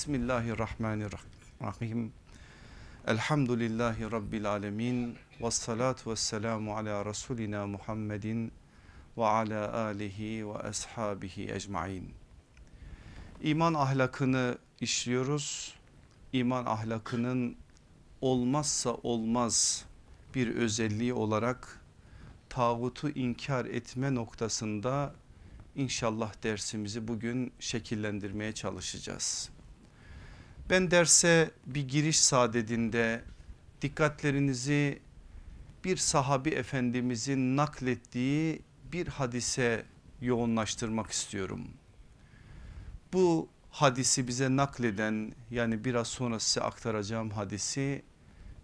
Bismillahirrahmanirrahim. Elhamdülillahi Rabbil alemin. Ve salatu ve selamu ala Resulina Muhammedin ve ala alihi ve ashabihi ecmain. İman ahlakını işliyoruz. İman ahlakının olmazsa olmaz bir özelliği olarak tağutu inkar etme noktasında inşallah dersimizi bugün şekillendirmeye çalışacağız. Ben derse bir giriş saadetinde dikkatlerinizi bir sahabi efendimizin naklettiği bir hadise yoğunlaştırmak istiyorum. Bu hadisi bize nakleden yani biraz sonra size aktaracağım hadisi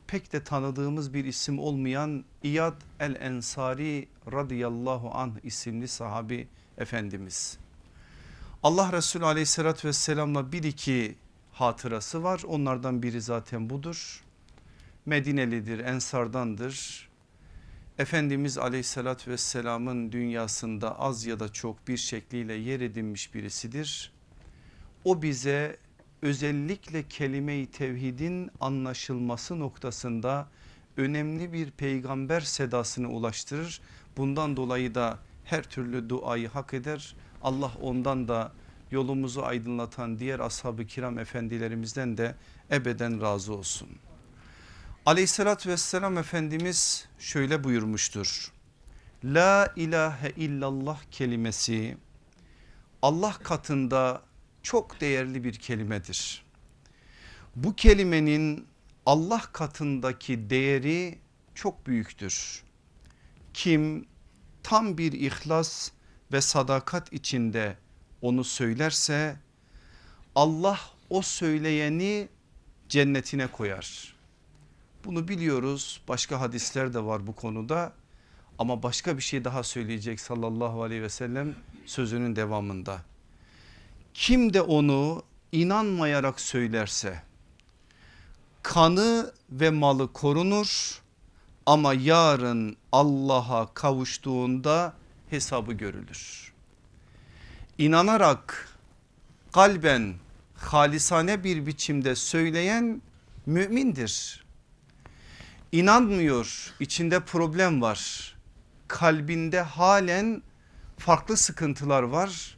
pek de tanıdığımız bir isim olmayan İyad el Ensari radıyallahu anh isimli sahabi efendimiz. Allah Resulü aleyhissalatü vesselamla bir iki hatırası var onlardan biri zaten budur. Medinelidir ensardandır. Efendimiz aleyhissalatü vesselamın dünyasında az ya da çok bir şekliyle yer edinmiş birisidir. O bize özellikle kelime-i tevhidin anlaşılması noktasında önemli bir peygamber sedasını ulaştırır. Bundan dolayı da her türlü duayı hak eder. Allah ondan da yolumuzu aydınlatan diğer ashab-ı kiram efendilerimizden de ebeden razı olsun. Aleyhissalatü vesselam Efendimiz şöyle buyurmuştur. La ilahe illallah kelimesi Allah katında çok değerli bir kelimedir. Bu kelimenin Allah katındaki değeri çok büyüktür. Kim tam bir ihlas ve sadakat içinde onu söylerse Allah o söyleyeni cennetine koyar. Bunu biliyoruz başka hadisler de var bu konuda ama başka bir şey daha söyleyecek sallallahu aleyhi ve sellem sözünün devamında. Kim de onu inanmayarak söylerse kanı ve malı korunur ama yarın Allah'a kavuştuğunda hesabı görülür. İnanarak kalben halisane bir biçimde söyleyen mümindir. İnanmıyor içinde problem var. Kalbinde halen farklı sıkıntılar var.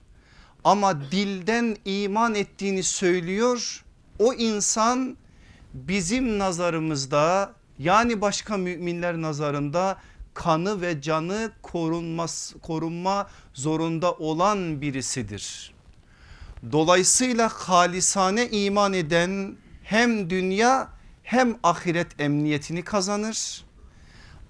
Ama dilden iman ettiğini söylüyor. O insan bizim nazarımızda yani başka müminler nazarında kanı ve canı korunmaz, korunma zorunda olan birisidir. Dolayısıyla halisane iman eden hem dünya hem ahiret emniyetini kazanır.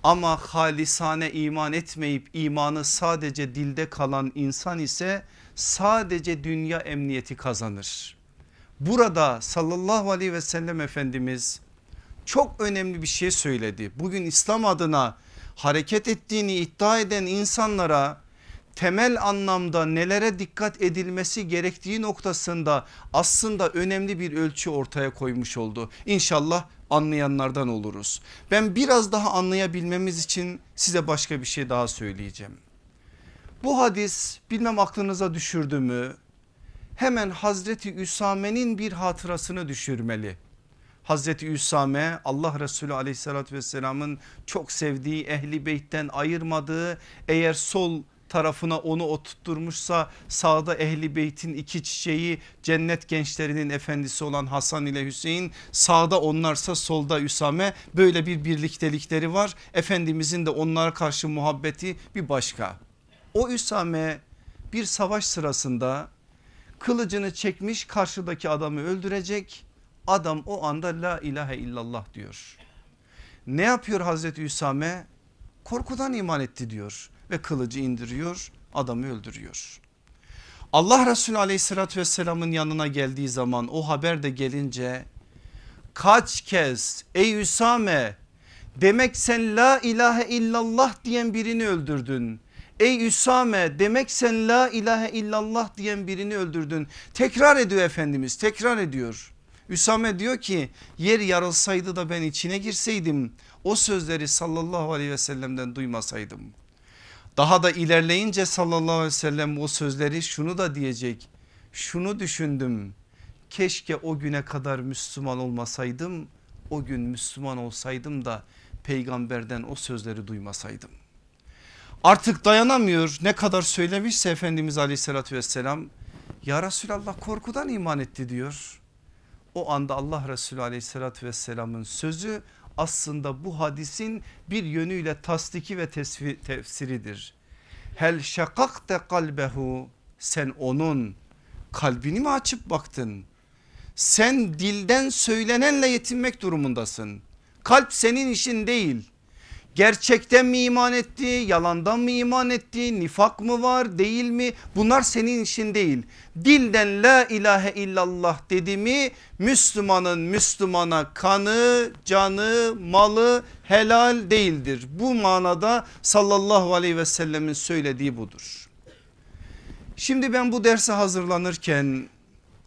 Ama halisane iman etmeyip imanı sadece dilde kalan insan ise sadece dünya emniyeti kazanır. Burada sallallahu aleyhi ve sellem Efendimiz çok önemli bir şey söyledi. Bugün İslam adına hareket ettiğini iddia eden insanlara temel anlamda nelere dikkat edilmesi gerektiği noktasında aslında önemli bir ölçü ortaya koymuş oldu. İnşallah anlayanlardan oluruz. Ben biraz daha anlayabilmemiz için size başka bir şey daha söyleyeceğim. Bu hadis bilmem aklınıza düşürdü mü? Hemen Hazreti Üsame'nin bir hatırasını düşürmeli. Hazreti Üsame Allah Resulü aleyhissalatü vesselamın çok sevdiği ehli beytten ayırmadığı eğer sol tarafına onu oturtturmuşsa sağda ehli beytin iki çiçeği cennet gençlerinin efendisi olan Hasan ile Hüseyin sağda onlarsa solda Üsame böyle bir birliktelikleri var. Efendimizin de onlara karşı muhabbeti bir başka. O Üsame bir savaş sırasında kılıcını çekmiş karşıdaki adamı öldürecek Adam o anda la ilahe illallah diyor. Ne yapıyor Hazreti Üsame? Korkudan iman etti diyor ve kılıcı indiriyor adamı öldürüyor. Allah Resulü aleyhissalatü vesselamın yanına geldiği zaman o haber de gelince kaç kez ey Üsame demek sen la ilahe illallah diyen birini öldürdün. Ey Üsame demek sen la ilahe illallah diyen birini öldürdün. Tekrar ediyor Efendimiz tekrar ediyor. Üsame diyor ki yer yarılsaydı da ben içine girseydim o sözleri sallallahu aleyhi ve sellem'den duymasaydım. Daha da ilerleyince sallallahu aleyhi ve sellem o sözleri şunu da diyecek. Şunu düşündüm keşke o güne kadar Müslüman olmasaydım o gün Müslüman olsaydım da peygamberden o sözleri duymasaydım. Artık dayanamıyor ne kadar söylemişse Efendimiz aleyhissalatü vesselam ya Resulallah korkudan iman etti diyor. O anda Allah Resulü aleyhissalatü vesselamın sözü aslında bu hadisin bir yönüyle tasdiki ve tefsiridir. Hel şakakte kalbehu sen onun kalbini mi açıp baktın? Sen dilden söylenenle yetinmek durumundasın. Kalp senin işin değil. Gerçekten mi iman etti? Yalandan mı iman etti? Nifak mı var? Değil mi? Bunlar senin işin değil. Dilden la ilahe illallah dedi mi Müslümanın Müslümana kanı, canı, malı helal değildir. Bu manada sallallahu aleyhi ve sellemin söylediği budur. Şimdi ben bu derse hazırlanırken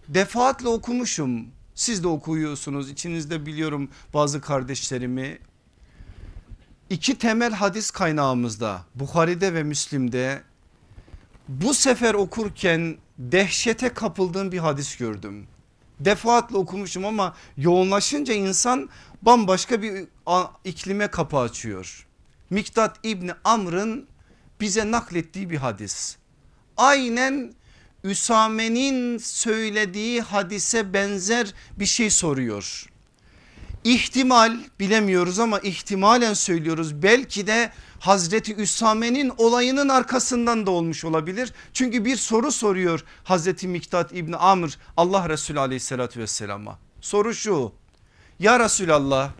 defaatle okumuşum. Siz de okuyorsunuz içinizde biliyorum bazı kardeşlerimi iki temel hadis kaynağımızda Bukhari'de ve Müslim'de bu sefer okurken dehşete kapıldığım bir hadis gördüm. Defaatle okumuşum ama yoğunlaşınca insan bambaşka bir iklime kapı açıyor. Miktat İbni Amr'ın bize naklettiği bir hadis. Aynen Üsame'nin söylediği hadise benzer bir şey soruyor. İhtimal bilemiyoruz ama ihtimalen söylüyoruz. Belki de Hazreti Üsame'nin olayının arkasından da olmuş olabilir. Çünkü bir soru soruyor Hazreti Miktat İbni Amr Allah Resulü aleyhissalatü vesselama. Soru şu ya Resulallah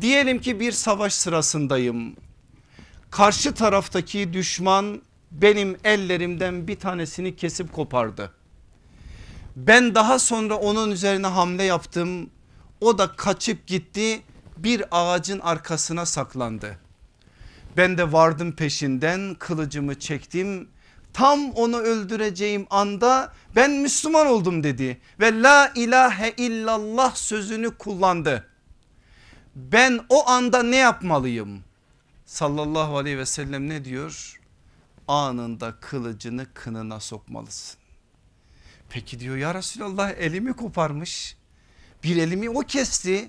diyelim ki bir savaş sırasındayım. Karşı taraftaki düşman benim ellerimden bir tanesini kesip kopardı. Ben daha sonra onun üzerine hamle yaptım o da kaçıp gitti bir ağacın arkasına saklandı. Ben de vardım peşinden kılıcımı çektim. Tam onu öldüreceğim anda ben Müslüman oldum dedi ve la ilahe illallah sözünü kullandı. Ben o anda ne yapmalıyım? Sallallahu aleyhi ve sellem ne diyor? Anında kılıcını kınına sokmalısın. Peki diyor ya Resulallah elimi koparmış bir elimi o kesti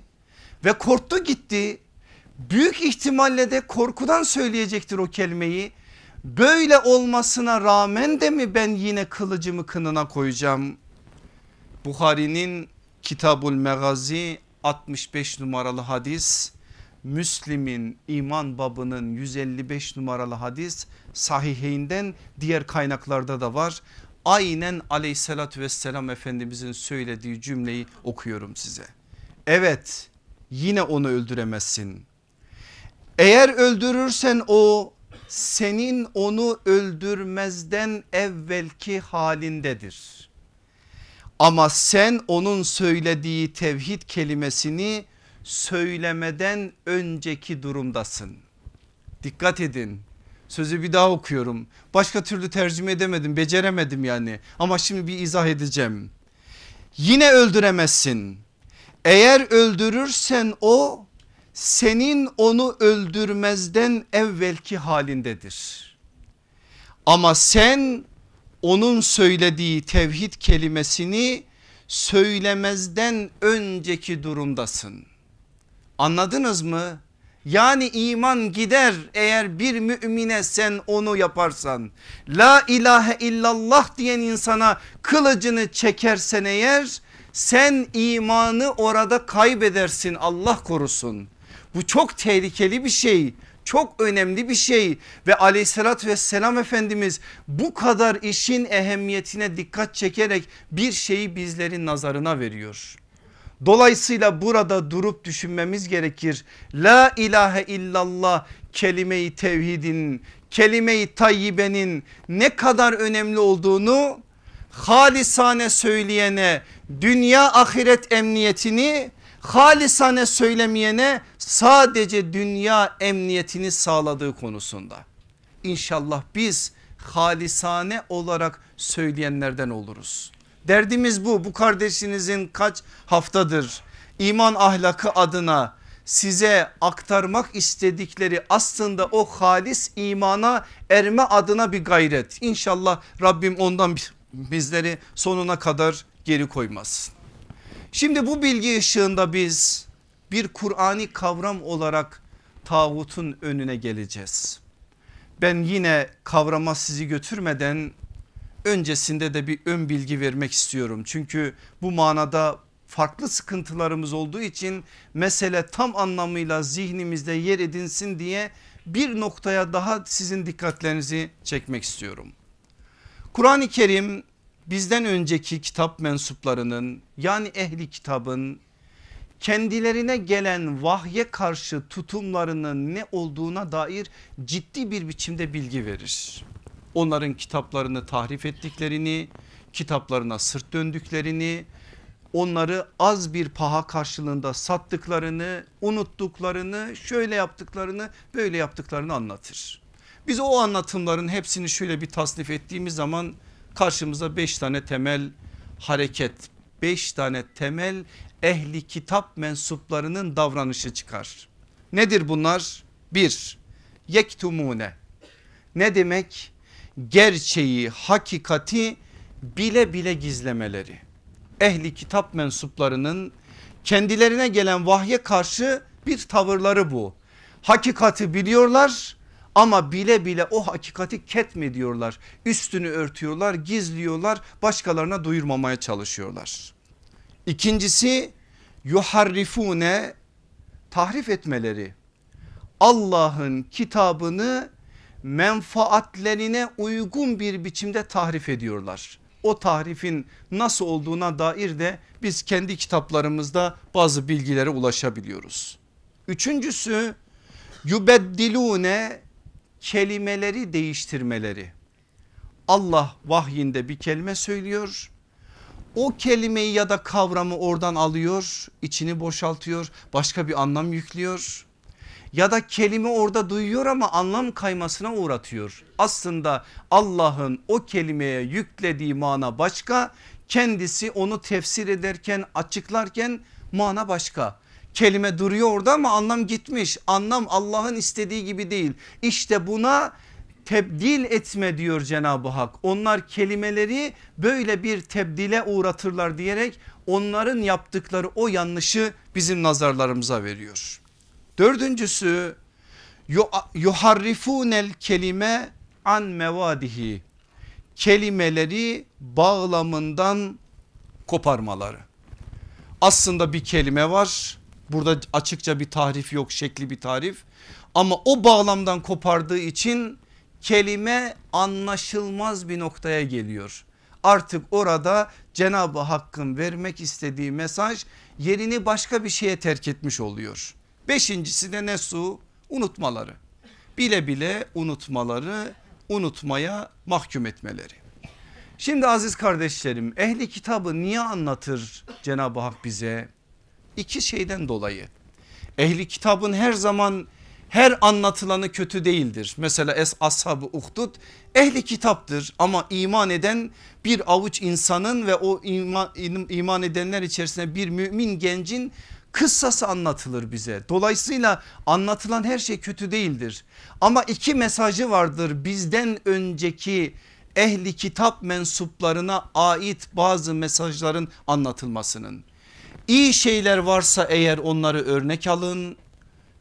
ve korktu gitti. Büyük ihtimalle de korkudan söyleyecektir o kelimeyi. Böyle olmasına rağmen de mi ben yine kılıcımı kınına koyacağım? Bukhari'nin Kitabul Megazi 65 numaralı hadis. Müslim'in iman babının 155 numaralı hadis sahiheyinden diğer kaynaklarda da var aynen aleyhissalatü vesselam efendimizin söylediği cümleyi okuyorum size. Evet yine onu öldüremezsin. Eğer öldürürsen o senin onu öldürmezden evvelki halindedir. Ama sen onun söylediği tevhid kelimesini söylemeden önceki durumdasın. Dikkat edin Sözü bir daha okuyorum. Başka türlü tercüme edemedim beceremedim yani ama şimdi bir izah edeceğim. Yine öldüremezsin. Eğer öldürürsen o senin onu öldürmezden evvelki halindedir. Ama sen onun söylediği tevhid kelimesini söylemezden önceki durumdasın. Anladınız mı? Yani iman gider eğer bir mümine sen onu yaparsan. La ilahe illallah diyen insana kılıcını çekersen eğer sen imanı orada kaybedersin Allah korusun. Bu çok tehlikeli bir şey çok önemli bir şey ve aleyhissalatü vesselam Efendimiz bu kadar işin ehemmiyetine dikkat çekerek bir şeyi bizlerin nazarına veriyor. Dolayısıyla burada durup düşünmemiz gerekir. La ilahe illallah kelime-i tevhidin, kelime-i tayyibenin ne kadar önemli olduğunu halisane söyleyene dünya ahiret emniyetini halisane söylemeyene sadece dünya emniyetini sağladığı konusunda. İnşallah biz halisane olarak söyleyenlerden oluruz. Derdimiz bu bu kardeşinizin kaç haftadır iman ahlakı adına size aktarmak istedikleri aslında o halis imana erme adına bir gayret. İnşallah Rabbim ondan bizleri sonuna kadar geri koymaz. Şimdi bu bilgi ışığında biz bir Kur'ani kavram olarak tağutun önüne geleceğiz. Ben yine kavrama sizi götürmeden öncesinde de bir ön bilgi vermek istiyorum. Çünkü bu manada farklı sıkıntılarımız olduğu için mesele tam anlamıyla zihnimizde yer edinsin diye bir noktaya daha sizin dikkatlerinizi çekmek istiyorum. Kur'an-ı Kerim bizden önceki kitap mensuplarının yani ehli kitabın kendilerine gelen vahye karşı tutumlarının ne olduğuna dair ciddi bir biçimde bilgi verir. Onların kitaplarını tahrif ettiklerini, kitaplarına sırt döndüklerini, onları az bir paha karşılığında sattıklarını, unuttuklarını, şöyle yaptıklarını, böyle yaptıklarını anlatır. Biz o anlatımların hepsini şöyle bir tasnif ettiğimiz zaman karşımıza beş tane temel hareket, beş tane temel ehli kitap mensuplarının davranışı çıkar. Nedir bunlar? Bir, yektumune. Ne demek? Gerçeği, hakikati bile bile gizlemeleri. Ehli kitap mensuplarının kendilerine gelen vahye karşı bir tavırları bu. Hakikati biliyorlar ama bile bile o hakikati ketmediyorlar. Üstünü örtüyorlar, gizliyorlar, başkalarına duyurmamaya çalışıyorlar. İkincisi yuharrifune tahrif etmeleri. Allah'ın kitabını menfaatlerine uygun bir biçimde tahrif ediyorlar. O tahrifin nasıl olduğuna dair de biz kendi kitaplarımızda bazı bilgilere ulaşabiliyoruz. Üçüncüsü yubeddilune kelimeleri değiştirmeleri. Allah vahyinde bir kelime söylüyor o kelimeyi ya da kavramı oradan alıyor içini boşaltıyor başka bir anlam yüklüyor ya da kelime orada duyuyor ama anlam kaymasına uğratıyor. Aslında Allah'ın o kelimeye yüklediği mana başka kendisi onu tefsir ederken açıklarken mana başka. Kelime duruyor orada ama anlam gitmiş anlam Allah'ın istediği gibi değil. İşte buna tebdil etme diyor Cenab-ı Hak. Onlar kelimeleri böyle bir tebdile uğratırlar diyerek onların yaptıkları o yanlışı bizim nazarlarımıza veriyor. Dördüncüsü yuharrifunel kelime an mevadihi kelimeleri bağlamından koparmaları. Aslında bir kelime var burada açıkça bir tarif yok şekli bir tarif ama o bağlamdan kopardığı için kelime anlaşılmaz bir noktaya geliyor. Artık orada Cenab-ı Hakk'ın vermek istediği mesaj yerini başka bir şeye terk etmiş oluyor. Beşincisi de ne su? Unutmaları. Bile bile unutmaları, unutmaya mahkum etmeleri. Şimdi aziz kardeşlerim ehli kitabı niye anlatır Cenab-ı Hak bize? İki şeyden dolayı. Ehli kitabın her zaman her anlatılanı kötü değildir. Mesela es ashabı uhdud ehli kitaptır ama iman eden bir avuç insanın ve o iman, iman edenler içerisinde bir mümin gencin kıssası anlatılır bize. Dolayısıyla anlatılan her şey kötü değildir. Ama iki mesajı vardır bizden önceki ehli kitap mensuplarına ait bazı mesajların anlatılmasının. İyi şeyler varsa eğer onları örnek alın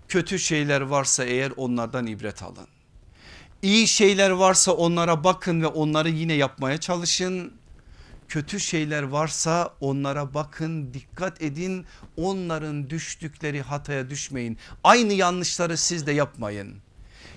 Kötü şeyler varsa eğer onlardan ibret alın. İyi şeyler varsa onlara bakın ve onları yine yapmaya çalışın. Kötü şeyler varsa onlara bakın dikkat edin onların düştükleri hataya düşmeyin. Aynı yanlışları siz de yapmayın.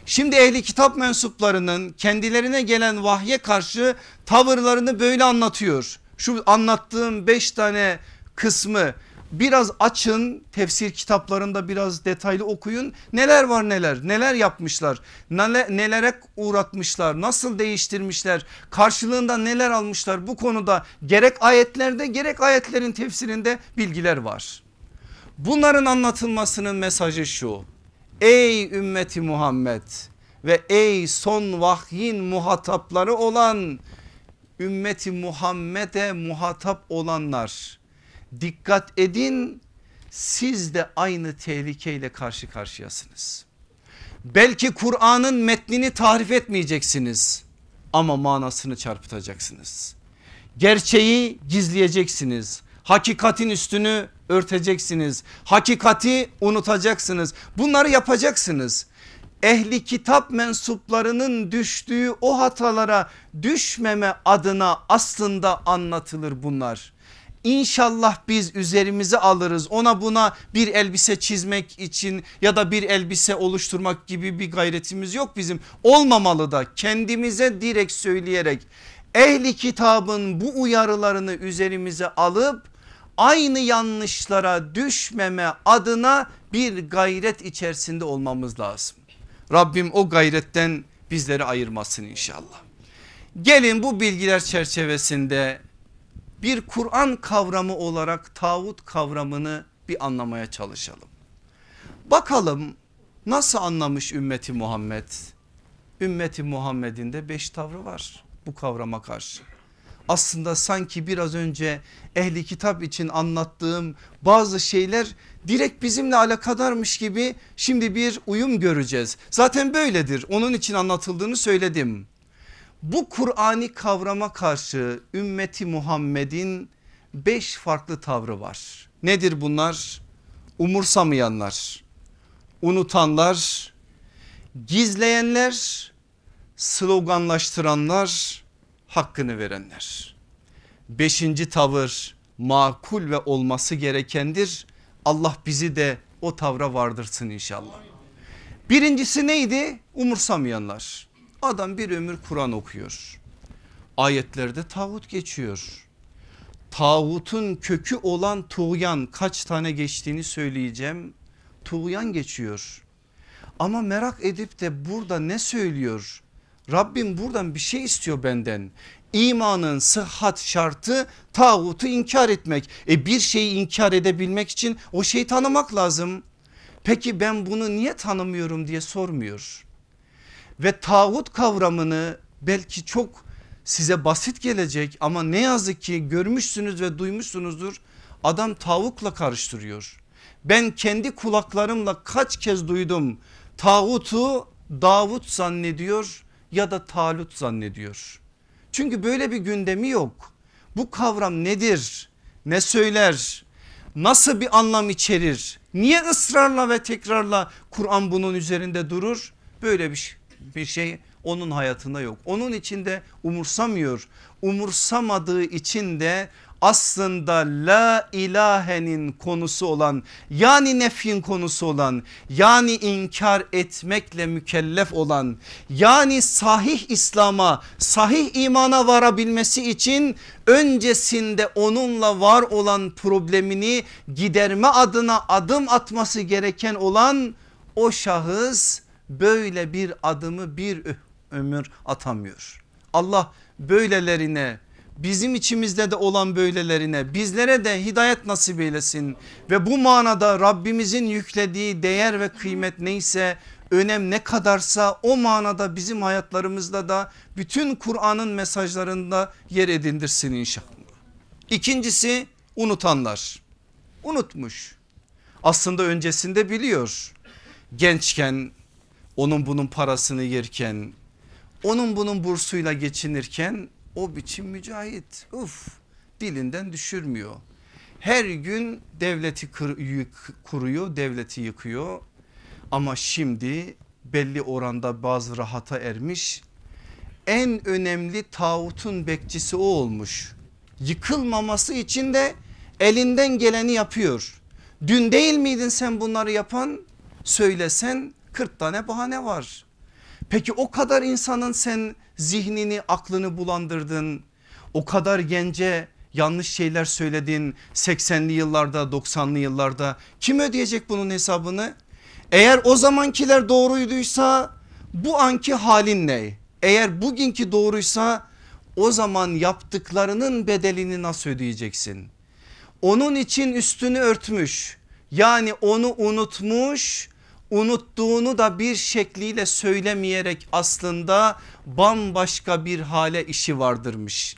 Şimdi ehli kitap mensuplarının kendilerine gelen vahye karşı tavırlarını böyle anlatıyor. Şu anlattığım beş tane kısmı biraz açın tefsir kitaplarında biraz detaylı okuyun. Neler var neler neler yapmışlar neler, nelere uğratmışlar nasıl değiştirmişler karşılığında neler almışlar? Bu konuda gerek ayetlerde gerek ayetlerin tefsirinde bilgiler var. Bunların anlatılmasının mesajı şu. Ey ümmeti Muhammed ve ey son vahyin muhatapları olan ümmeti Muhammed'e muhatap olanlar dikkat edin siz de aynı tehlikeyle karşı karşıyasınız. Belki Kur'an'ın metnini tarif etmeyeceksiniz ama manasını çarpıtacaksınız. Gerçeği gizleyeceksiniz. Hakikatin üstünü örteceksiniz. Hakikati unutacaksınız. Bunları yapacaksınız. Ehli kitap mensuplarının düştüğü o hatalara düşmeme adına aslında anlatılır bunlar. İnşallah biz üzerimize alırız ona buna bir elbise çizmek için ya da bir elbise oluşturmak gibi bir gayretimiz yok bizim. Olmamalı da kendimize direkt söyleyerek ehli kitabın bu uyarılarını üzerimize alıp aynı yanlışlara düşmeme adına bir gayret içerisinde olmamız lazım. Rabbim o gayretten bizleri ayırmasın inşallah. Gelin bu bilgiler çerçevesinde bir Kur'an kavramı olarak tağut kavramını bir anlamaya çalışalım. Bakalım nasıl anlamış ümmeti Muhammed? Ümmeti Muhammed'in de beş tavrı var bu kavrama karşı. Aslında sanki biraz önce ehli kitap için anlattığım bazı şeyler direkt bizimle alakadarmış gibi şimdi bir uyum göreceğiz. Zaten böyledir onun için anlatıldığını söyledim. Bu Kur'ani kavrama karşı ümmeti Muhammed'in beş farklı tavrı var. Nedir bunlar? Umursamayanlar, unutanlar, gizleyenler, sloganlaştıranlar, hakkını verenler. Beşinci tavır makul ve olması gerekendir. Allah bizi de o tavra vardırsın inşallah. Birincisi neydi? Umursamayanlar. Adam bir ömür Kur'an okuyor. Ayetlerde tağut geçiyor. Tağutun kökü olan tuğyan kaç tane geçtiğini söyleyeceğim. Tuğyan geçiyor. Ama merak edip de burada ne söylüyor? Rabbim buradan bir şey istiyor benden. İmanın sıhhat şartı tağutu inkar etmek. E bir şeyi inkar edebilmek için o şeyi tanımak lazım. Peki ben bunu niye tanımıyorum diye sormuyor. Ve tağut kavramını belki çok size basit gelecek ama ne yazık ki görmüşsünüz ve duymuşsunuzdur. Adam tavukla karıştırıyor. Ben kendi kulaklarımla kaç kez duydum. Tağutu Davut zannediyor ya da Talut zannediyor. Çünkü böyle bir gündemi yok. Bu kavram nedir? Ne söyler? Nasıl bir anlam içerir? Niye ısrarla ve tekrarla Kur'an bunun üzerinde durur? Böyle bir, bir şey onun hayatında yok. Onun içinde umursamıyor. Umursamadığı için de aslında la ilahenin konusu olan yani nefyin konusu olan yani inkar etmekle mükellef olan yani sahih İslam'a sahih imana varabilmesi için öncesinde onunla var olan problemini giderme adına adım atması gereken olan o şahıs böyle bir adımı bir ömür atamıyor. Allah böylelerine bizim içimizde de olan böylelerine bizlere de hidayet nasip eylesin ve bu manada Rabbimizin yüklediği değer ve kıymet neyse önem ne kadarsa o manada bizim hayatlarımızda da bütün Kur'an'ın mesajlarında yer edindirsin inşallah. İkincisi unutanlar unutmuş aslında öncesinde biliyor gençken onun bunun parasını yerken onun bunun bursuyla geçinirken o biçim mücahit. Uf dilinden düşürmüyor. Her gün devleti kuruyor, devleti yıkıyor. Ama şimdi belli oranda bazı rahata ermiş. En önemli tağutun bekçisi o olmuş. Yıkılmaması için de elinden geleni yapıyor. Dün değil miydin sen bunları yapan? Söylesen 40 tane bahane var. Peki o kadar insanın sen zihnini aklını bulandırdın. O kadar gence yanlış şeyler söyledin 80'li yıllarda 90'lı yıllarda kim ödeyecek bunun hesabını? Eğer o zamankiler doğruyduysa bu anki halin ne? Eğer bugünkü doğruysa o zaman yaptıklarının bedelini nasıl ödeyeceksin? Onun için üstünü örtmüş yani onu unutmuş unuttuğunu da bir şekliyle söylemeyerek aslında bambaşka bir hale işi vardırmış.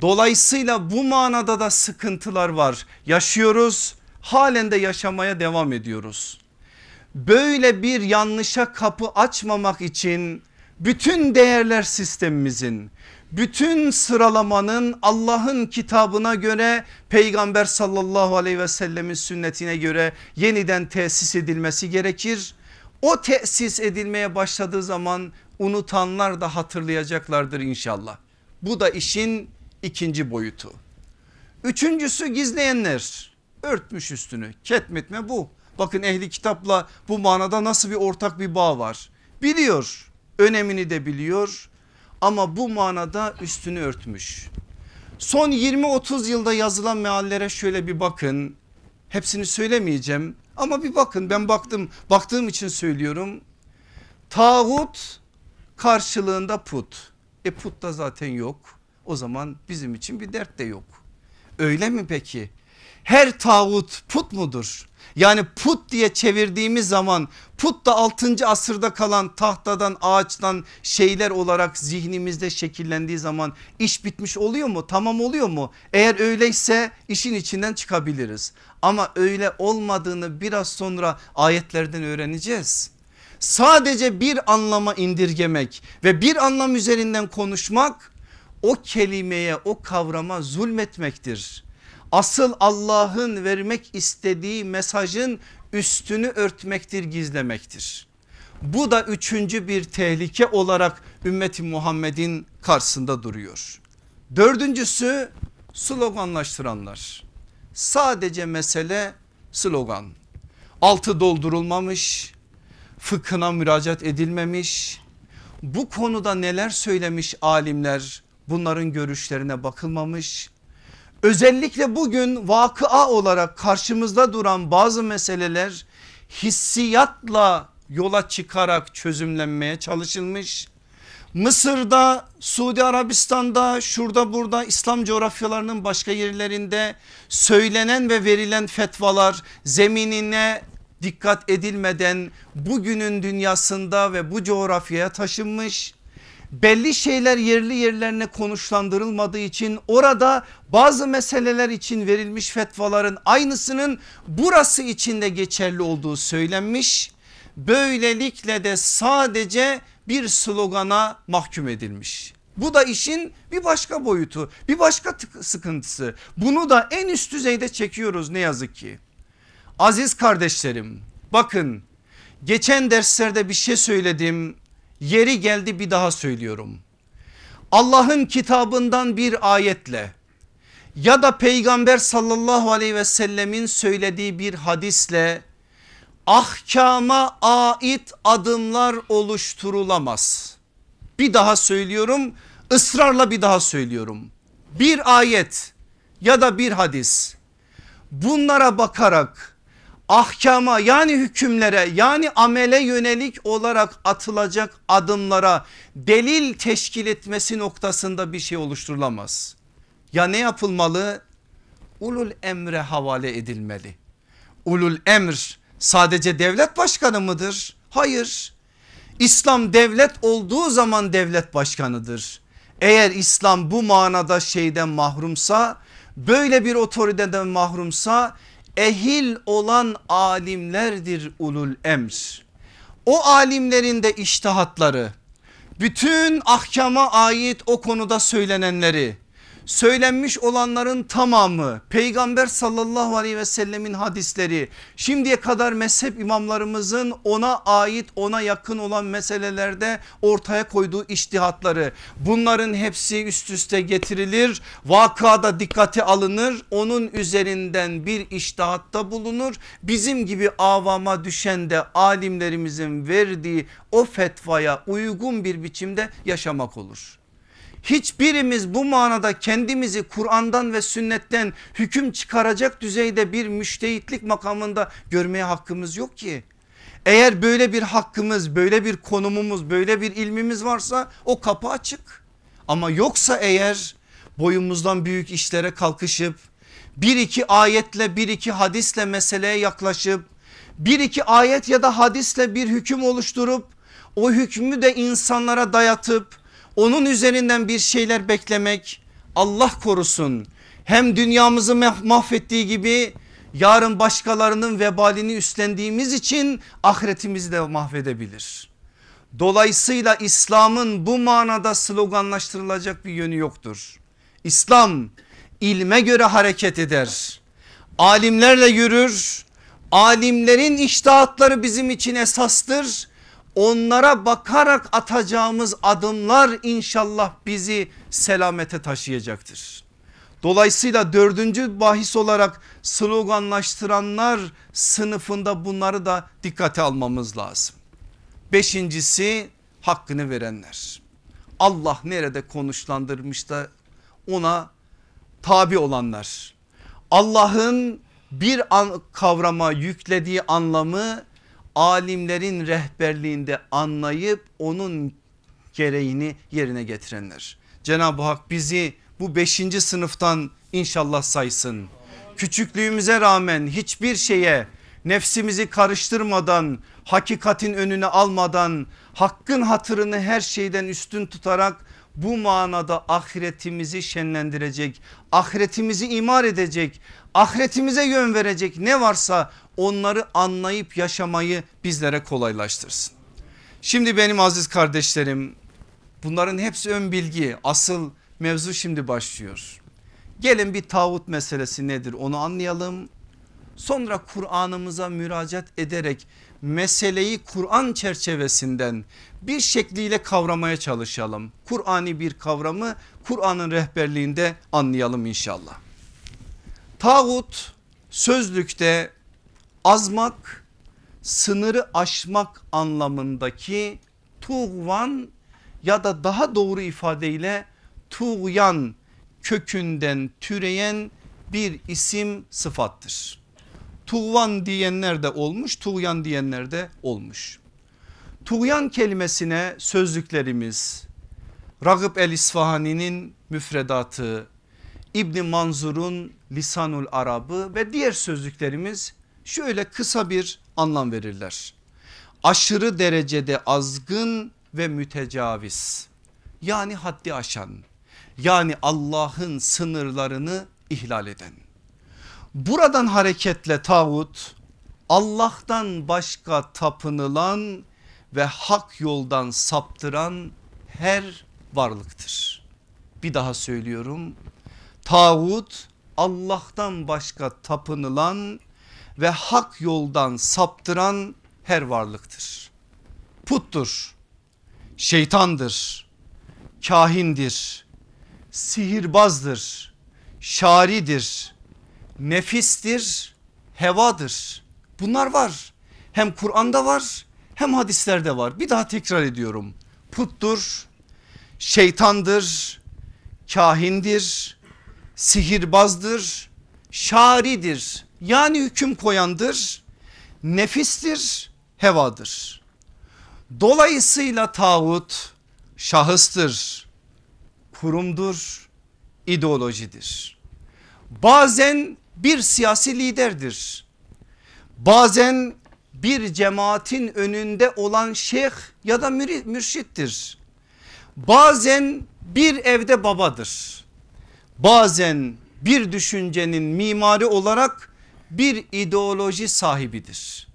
Dolayısıyla bu manada da sıkıntılar var. Yaşıyoruz halen de yaşamaya devam ediyoruz. Böyle bir yanlışa kapı açmamak için bütün değerler sistemimizin, bütün sıralamanın Allah'ın kitabına göre peygamber sallallahu aleyhi ve sellemin sünnetine göre yeniden tesis edilmesi gerekir. O tesis edilmeye başladığı zaman unutanlar da hatırlayacaklardır inşallah. Bu da işin ikinci boyutu. Üçüncüsü gizleyenler örtmüş üstünü ketmetme bu. Bakın ehli kitapla bu manada nasıl bir ortak bir bağ var. Biliyor önemini de biliyor ama bu manada üstünü örtmüş. Son 20-30 yılda yazılan meallere şöyle bir bakın. Hepsini söylemeyeceğim ama bir bakın ben baktım baktığım için söylüyorum. Tağut karşılığında put. E put da zaten yok. O zaman bizim için bir dert de yok. Öyle mi peki? Her tağut put mudur? Yani put diye çevirdiğimiz zaman put da 6. asırda kalan tahtadan ağaçtan şeyler olarak zihnimizde şekillendiği zaman iş bitmiş oluyor mu? Tamam oluyor mu? Eğer öyleyse işin içinden çıkabiliriz. Ama öyle olmadığını biraz sonra ayetlerden öğreneceğiz. Sadece bir anlama indirgemek ve bir anlam üzerinden konuşmak o kelimeye o kavrama zulmetmektir asıl Allah'ın vermek istediği mesajın üstünü örtmektir gizlemektir. Bu da üçüncü bir tehlike olarak ümmeti Muhammed'in karşısında duruyor. Dördüncüsü sloganlaştıranlar. Sadece mesele slogan. Altı doldurulmamış, fıkhına müracaat edilmemiş. Bu konuda neler söylemiş alimler bunların görüşlerine bakılmamış Özellikle bugün vakıa olarak karşımızda duran bazı meseleler hissiyatla yola çıkarak çözümlenmeye çalışılmış. Mısır'da, Suudi Arabistan'da, şurada burada İslam coğrafyalarının başka yerlerinde söylenen ve verilen fetvalar zeminine dikkat edilmeden bugünün dünyasında ve bu coğrafyaya taşınmış belli şeyler yerli yerlerine konuşlandırılmadığı için orada bazı meseleler için verilmiş fetvaların aynısının burası için de geçerli olduğu söylenmiş. Böylelikle de sadece bir slogana mahkum edilmiş. Bu da işin bir başka boyutu bir başka sıkıntısı. Bunu da en üst düzeyde çekiyoruz ne yazık ki. Aziz kardeşlerim bakın geçen derslerde bir şey söyledim Yeri geldi bir daha söylüyorum. Allah'ın kitabından bir ayetle ya da peygamber sallallahu aleyhi ve sellemin söylediği bir hadisle ahkama ait adımlar oluşturulamaz. Bir daha söylüyorum ısrarla bir daha söylüyorum. Bir ayet ya da bir hadis bunlara bakarak ahkama yani hükümlere yani amele yönelik olarak atılacak adımlara delil teşkil etmesi noktasında bir şey oluşturulamaz. Ya ne yapılmalı? Ulul emre havale edilmeli. Ulul emr sadece devlet başkanı mıdır? Hayır. İslam devlet olduğu zaman devlet başkanıdır. Eğer İslam bu manada şeyden mahrumsa böyle bir otoriteden mahrumsa ehil olan alimlerdir ulul emr. O alimlerin de iştihatları bütün ahkama ait o konuda söylenenleri söylenmiş olanların tamamı peygamber sallallahu aleyhi ve sellemin hadisleri şimdiye kadar mezhep imamlarımızın ona ait ona yakın olan meselelerde ortaya koyduğu iştihatları bunların hepsi üst üste getirilir vakada dikkate alınır onun üzerinden bir iştihatta bulunur bizim gibi avama düşen de alimlerimizin verdiği o fetvaya uygun bir biçimde yaşamak olur. Hiçbirimiz bu manada kendimizi Kur'an'dan ve sünnetten hüküm çıkaracak düzeyde bir müştehitlik makamında görmeye hakkımız yok ki. Eğer böyle bir hakkımız böyle bir konumumuz böyle bir ilmimiz varsa o kapı açık. Ama yoksa eğer boyumuzdan büyük işlere kalkışıp bir iki ayetle bir iki hadisle meseleye yaklaşıp bir iki ayet ya da hadisle bir hüküm oluşturup o hükmü de insanlara dayatıp onun üzerinden bir şeyler beklemek Allah korusun hem dünyamızı mahvettiği gibi yarın başkalarının vebalini üstlendiğimiz için ahiretimizi de mahvedebilir. Dolayısıyla İslam'ın bu manada sloganlaştırılacak bir yönü yoktur. İslam ilme göre hareket eder. Alimlerle yürür. Alimlerin iştahatları bizim için esastır. Onlara bakarak atacağımız adımlar inşallah bizi selamete taşıyacaktır. Dolayısıyla dördüncü bahis olarak sloganlaştıranlar sınıfında bunları da dikkate almamız lazım. Beşincisi hakkını verenler. Allah nerede konuşlandırmış da ona tabi olanlar. Allah'ın bir an, kavrama yüklediği anlamı alimlerin rehberliğinde anlayıp onun gereğini yerine getirenler. Cenab-ı Hak bizi bu beşinci sınıftan inşallah saysın. Küçüklüğümüze rağmen hiçbir şeye nefsimizi karıştırmadan hakikatin önüne almadan hakkın hatırını her şeyden üstün tutarak bu manada ahiretimizi şenlendirecek, ahiretimizi imar edecek, ahiretimize yön verecek ne varsa onları anlayıp yaşamayı bizlere kolaylaştırsın. Şimdi benim aziz kardeşlerim bunların hepsi ön bilgi asıl mevzu şimdi başlıyor. Gelin bir tağut meselesi nedir onu anlayalım. Sonra Kur'an'ımıza müracaat ederek meseleyi Kur'an çerçevesinden bir şekliyle kavramaya çalışalım. Kur'ani bir kavramı Kur'an'ın rehberliğinde anlayalım inşallah. Tağut sözlükte azmak, sınırı aşmak anlamındaki tuğvan ya da daha doğru ifadeyle tuğyan kökünden türeyen bir isim sıfattır. Tuğvan diyenler de olmuş tuğyan diyenler de olmuş. Tuğyan kelimesine sözlüklerimiz Ragıp el İsfahani'nin müfredatı İbni Manzur'un Lisanul Arabı ve diğer sözlüklerimiz şöyle kısa bir anlam verirler. Aşırı derecede azgın ve mütecaviz yani haddi aşan yani Allah'ın sınırlarını ihlal eden. Buradan hareketle tağut Allah'tan başka tapınılan ve hak yoldan saptıran her varlıktır. Bir daha söylüyorum. Tağut Allah'tan başka tapınılan ve hak yoldan saptıran her varlıktır. Puttur, şeytandır, kahindir, sihirbazdır, şaridir, nefistir, hevadır. Bunlar var. Hem Kur'an'da var hem hadislerde var. Bir daha tekrar ediyorum. Puttur, şeytandır, kahindir, sihirbazdır, şaridir. Yani hüküm koyandır, nefistir, hevadır. Dolayısıyla tağut şahıstır, kurumdur, ideolojidir. Bazen bir siyasi liderdir. Bazen bir cemaatin önünde olan şeyh ya da mürşittir. Bazen bir evde babadır. Bazen bir düşüncenin mimari olarak bir ideoloji sahibidir.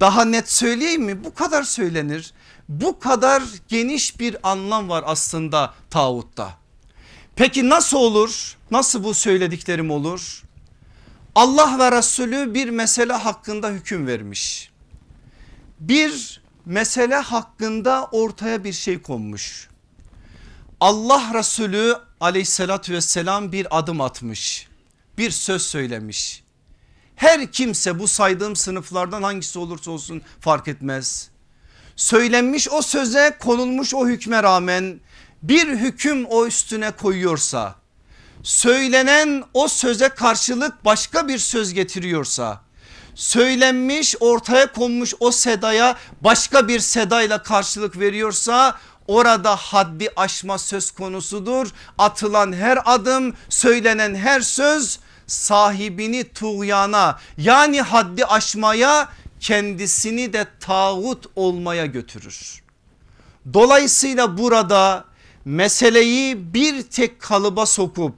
Daha net söyleyeyim mi? Bu kadar söylenir. Bu kadar geniş bir anlam var aslında tağutta. Peki nasıl olur? Nasıl bu söylediklerim olur? Allah ve Resulü bir mesele hakkında hüküm vermiş. Bir mesele hakkında ortaya bir şey konmuş. Allah Resulü aleyhissalatü vesselam bir adım atmış. Bir söz söylemiş. Her kimse bu saydığım sınıflardan hangisi olursa olsun fark etmez. Söylenmiş o söze konulmuş o hükme rağmen bir hüküm o üstüne koyuyorsa söylenen o söze karşılık başka bir söz getiriyorsa söylenmiş ortaya konmuş o sedaya başka bir sedayla karşılık veriyorsa orada haddi aşma söz konusudur. Atılan her adım söylenen her söz sahibini tuğyana yani haddi aşmaya kendisini de tağut olmaya götürür. Dolayısıyla burada meseleyi bir tek kalıba sokup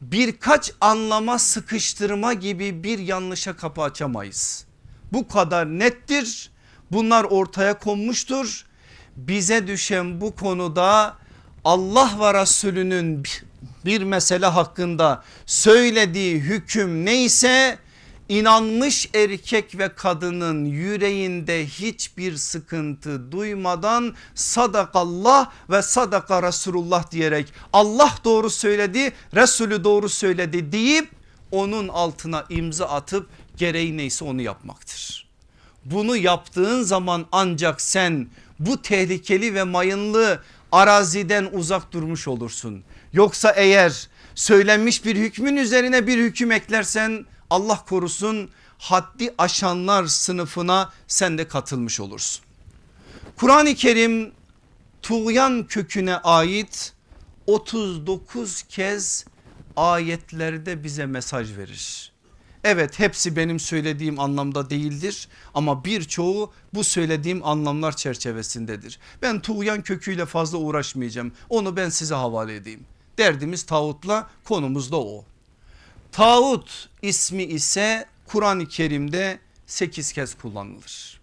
birkaç anlama sıkıştırma gibi bir yanlışa kapı açamayız. Bu kadar nettir. Bunlar ortaya konmuştur. bize düşen bu konuda Allah ve Resulünün bir mesele hakkında söylediği hüküm neyse inanmış erkek ve kadının yüreğinde hiçbir sıkıntı duymadan sadakallah ve sadaka Resulullah diyerek Allah doğru söyledi Resulü doğru söyledi deyip onun altına imza atıp gereği neyse onu yapmaktır. Bunu yaptığın zaman ancak sen bu tehlikeli ve mayınlı araziden uzak durmuş olursun. Yoksa eğer söylenmiş bir hükmün üzerine bir hüküm eklersen Allah korusun haddi aşanlar sınıfına sen de katılmış olursun. Kur'an-ı Kerim tuğyan köküne ait 39 kez ayetlerde bize mesaj verir. Evet hepsi benim söylediğim anlamda değildir ama birçoğu bu söylediğim anlamlar çerçevesindedir. Ben tuğyan köküyle fazla uğraşmayacağım onu ben size havale edeyim. Derdimiz tağutla konumuz da o. Tağut ismi ise Kur'an-ı Kerim'de 8 kez kullanılır.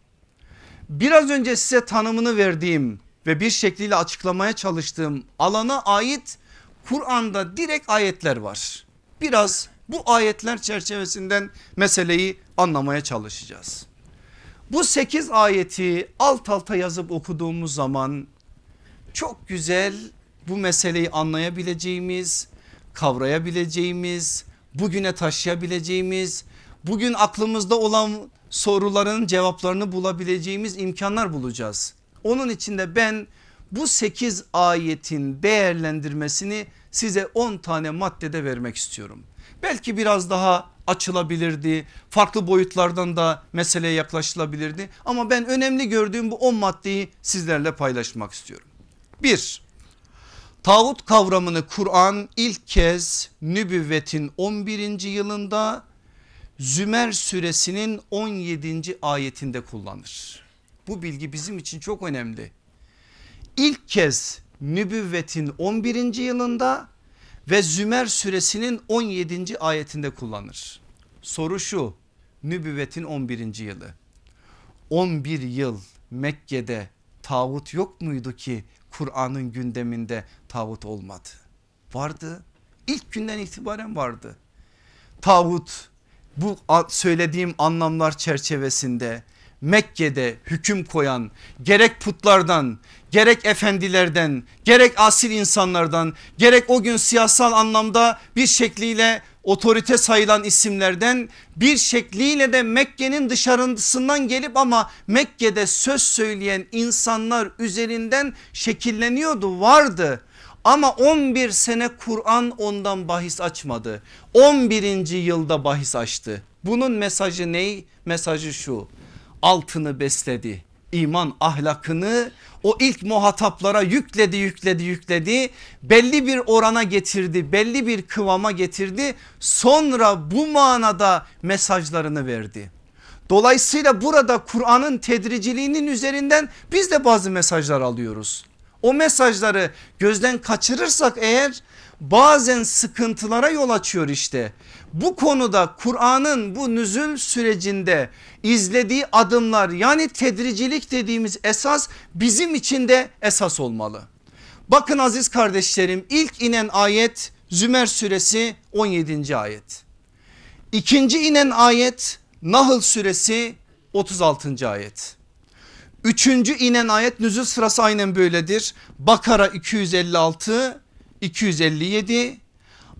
Biraz önce size tanımını verdiğim ve bir şekliyle açıklamaya çalıştığım alana ait Kur'an'da direkt ayetler var. Biraz bu ayetler çerçevesinden meseleyi anlamaya çalışacağız. Bu 8 ayeti alt alta yazıp okuduğumuz zaman çok güzel bu meseleyi anlayabileceğimiz, kavrayabileceğimiz, bugüne taşıyabileceğimiz, bugün aklımızda olan soruların cevaplarını bulabileceğimiz imkanlar bulacağız. Onun için de ben bu 8 ayetin değerlendirmesini size 10 tane maddede vermek istiyorum. Belki biraz daha açılabilirdi. Farklı boyutlardan da meseleye yaklaşılabilirdi. Ama ben önemli gördüğüm bu 10 maddeyi sizlerle paylaşmak istiyorum. 1. Tağut kavramını Kur'an ilk kez nübüvvetin 11. yılında Zümer suresinin 17. ayetinde kullanır. Bu bilgi bizim için çok önemli. İlk kez nübüvvetin 11. yılında ve Zümer suresinin 17. ayetinde kullanır. Soru şu nübüvvetin 11. yılı 11 yıl Mekke'de tağut yok muydu ki Kur'an'ın gündeminde tağut olmadı? Vardı ilk günden itibaren vardı. Tağut bu söylediğim anlamlar çerçevesinde Mekke'de hüküm koyan gerek putlardan gerek efendilerden gerek asil insanlardan gerek o gün siyasal anlamda bir şekliyle otorite sayılan isimlerden bir şekliyle de Mekke'nin dışarısından gelip ama Mekke'de söz söyleyen insanlar üzerinden şekilleniyordu vardı. Ama 11 sene Kur'an ondan bahis açmadı. 11. yılda bahis açtı. Bunun mesajı ne? Mesajı şu altını besledi. İman ahlakını o ilk muhataplara yükledi yükledi yükledi belli bir orana getirdi belli bir kıvama getirdi sonra bu manada mesajlarını verdi. Dolayısıyla burada Kur'an'ın tedriciliğinin üzerinden biz de bazı mesajlar alıyoruz. O mesajları gözden kaçırırsak eğer bazen sıkıntılara yol açıyor işte. Bu konuda Kur'an'ın bu nüzül sürecinde izlediği adımlar yani tedricilik dediğimiz esas bizim için de esas olmalı. Bakın aziz kardeşlerim ilk inen ayet Zümer suresi 17. ayet. İkinci inen ayet Nahl suresi 36. ayet. Üçüncü inen ayet nüzül sırası aynen böyledir. Bakara 256, 257,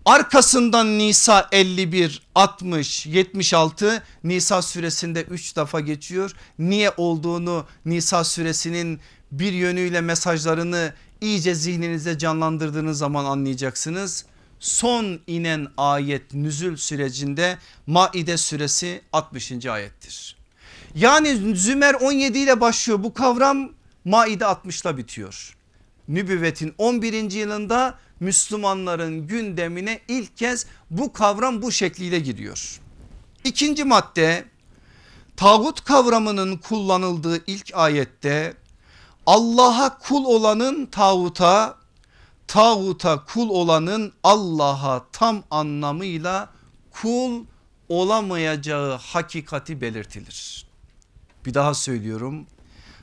Arkasından Nisa 51, 60, 76 Nisa suresinde 3 defa geçiyor. Niye olduğunu Nisa suresinin bir yönüyle mesajlarını iyice zihninize canlandırdığınız zaman anlayacaksınız. Son inen ayet nüzül sürecinde Maide suresi 60. ayettir. Yani Zümer 17 ile başlıyor bu kavram Maide 60'la bitiyor. Nübüvvetin 11. yılında Müslümanların gündemine ilk kez bu kavram bu şekliyle giriyor. İkinci madde tağut kavramının kullanıldığı ilk ayette Allah'a kul olanın tağuta, tağuta kul olanın Allah'a tam anlamıyla kul olamayacağı hakikati belirtilir. Bir daha söylüyorum.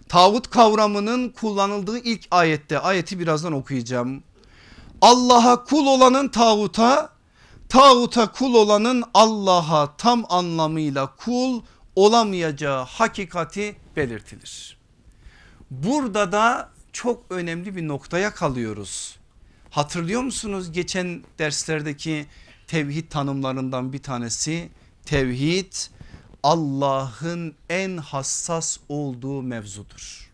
Tağut kavramının kullanıldığı ilk ayette ayeti birazdan okuyacağım. Allah'a kul olanın tağuta, tağuta kul olanın Allah'a tam anlamıyla kul olamayacağı hakikati belirtilir. Burada da çok önemli bir noktaya kalıyoruz. Hatırlıyor musunuz geçen derslerdeki tevhid tanımlarından bir tanesi tevhid Allah'ın en hassas olduğu mevzudur.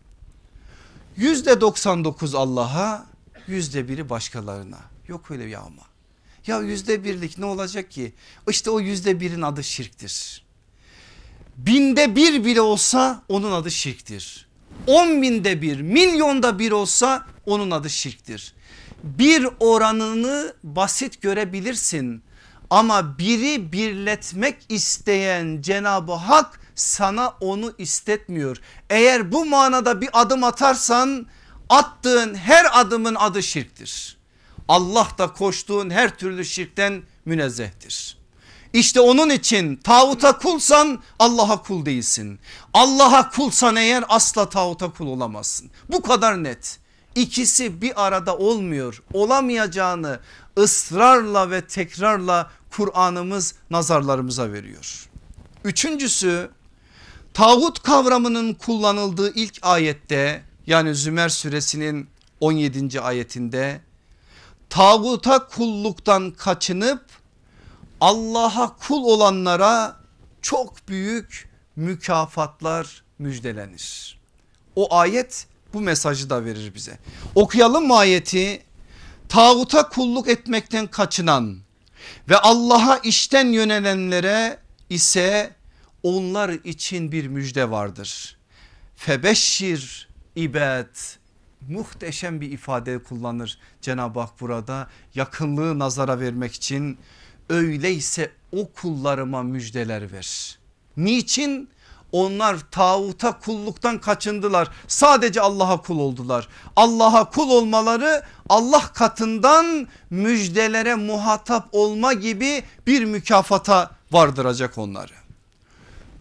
Yüzde 99 Allah'a yüzde biri başkalarına yok öyle ya ama. Ya yüzde birlik ne olacak ki? İşte o yüzde birin adı şirktir. Binde bir bile olsa onun adı şirktir. On binde bir milyonda bir olsa onun adı şirktir. Bir oranını basit görebilirsin ama biri birletmek isteyen Cenab-ı Hak sana onu istetmiyor. Eğer bu manada bir adım atarsan attığın her adımın adı şirktir. Allah da koştuğun her türlü şirkten münezzehtir. İşte onun için tağuta kulsan Allah'a kul değilsin. Allah'a kulsan eğer asla tağuta kul olamazsın. Bu kadar net. İkisi bir arada olmuyor. Olamayacağını ısrarla ve tekrarla Kur'an'ımız nazarlarımıza veriyor. Üçüncüsü tağut kavramının kullanıldığı ilk ayette yani Zümer suresinin 17. ayetinde tağuta kulluktan kaçınıp Allah'a kul olanlara çok büyük mükafatlar müjdelenir. O ayet bu mesajı da verir bize. Okuyalım mı ayeti? Tağuta kulluk etmekten kaçınan ve Allah'a işten yönelenlere ise onlar için bir müjde vardır. Febeşşir ibad muhteşem bir ifade kullanır Cenab-ı Hak burada yakınlığı nazara vermek için öyleyse o kullarıma müjdeler ver. Niçin? Onlar tağuta kulluktan kaçındılar. Sadece Allah'a kul oldular. Allah'a kul olmaları Allah katından müjdelere muhatap olma gibi bir mükafata vardıracak onları.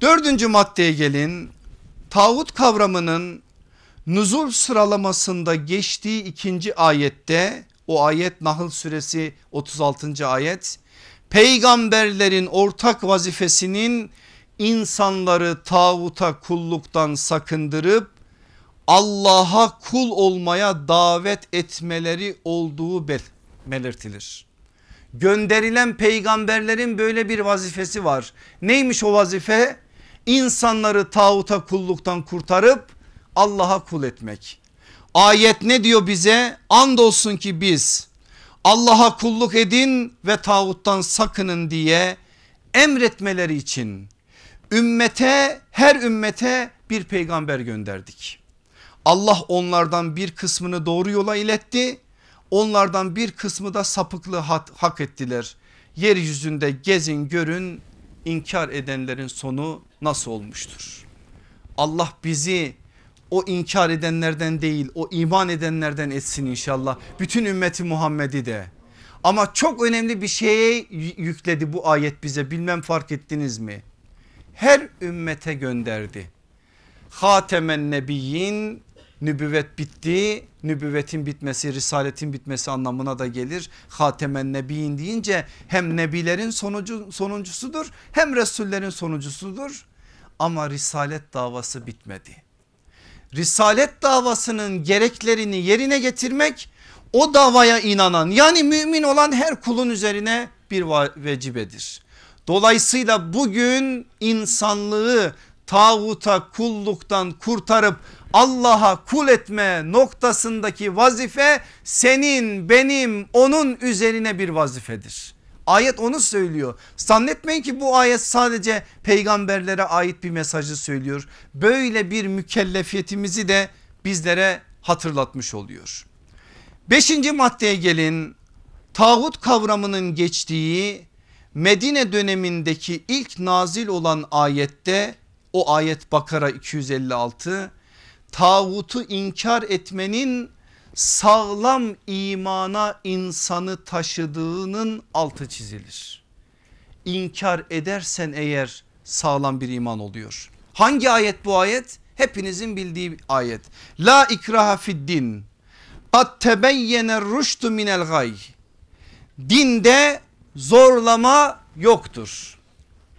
Dördüncü maddeye gelin. Tağut kavramının nuzul sıralamasında geçtiği ikinci ayette o ayet Nahl suresi 36. ayet peygamberlerin ortak vazifesinin insanları tağuta kulluktan sakındırıp Allah'a kul olmaya davet etmeleri olduğu belirtilir. Gönderilen peygamberlerin böyle bir vazifesi var. Neymiş o vazife? İnsanları tağuta kulluktan kurtarıp Allah'a kul etmek. Ayet ne diyor bize? Andolsun ki biz Allah'a kulluk edin ve tağuttan sakının diye emretmeleri için ümmete her ümmete bir peygamber gönderdik. Allah onlardan bir kısmını doğru yola iletti. Onlardan bir kısmı da sapıklığı hak ettiler. Yeryüzünde gezin görün inkar edenlerin sonu nasıl olmuştur? Allah bizi o inkar edenlerden değil o iman edenlerden etsin inşallah. Bütün ümmeti Muhammed'i de. Ama çok önemli bir şeye yükledi bu ayet bize bilmem fark ettiniz mi? Her ümmete gönderdi. Hatemen Nebiyyin nübüvvet bitti. Nübüvvetin bitmesi risaletin bitmesi anlamına da gelir. Hatemen Nebiyyin deyince hem nebilerin sonucu, sonuncusudur hem resullerin sonuncusudur. Ama risalet davası bitmedi risalet davasının gereklerini yerine getirmek o davaya inanan yani mümin olan her kulun üzerine bir vecibedir. Dolayısıyla bugün insanlığı tağuta kulluktan kurtarıp Allah'a kul etme noktasındaki vazife senin benim onun üzerine bir vazifedir. Ayet onu söylüyor. Zannetmeyin ki bu ayet sadece peygamberlere ait bir mesajı söylüyor. Böyle bir mükellefiyetimizi de bizlere hatırlatmış oluyor. Beşinci maddeye gelin. Tağut kavramının geçtiği Medine dönemindeki ilk nazil olan ayette o ayet Bakara 256 tağutu inkar etmenin sağlam imana insanı taşıdığının altı çizilir. İnkar edersen eğer sağlam bir iman oluyor. Hangi ayet bu ayet? Hepinizin bildiği ayet. La ikraha fid din. Kad tebeyyene rüştü minel gay. Dinde zorlama yoktur.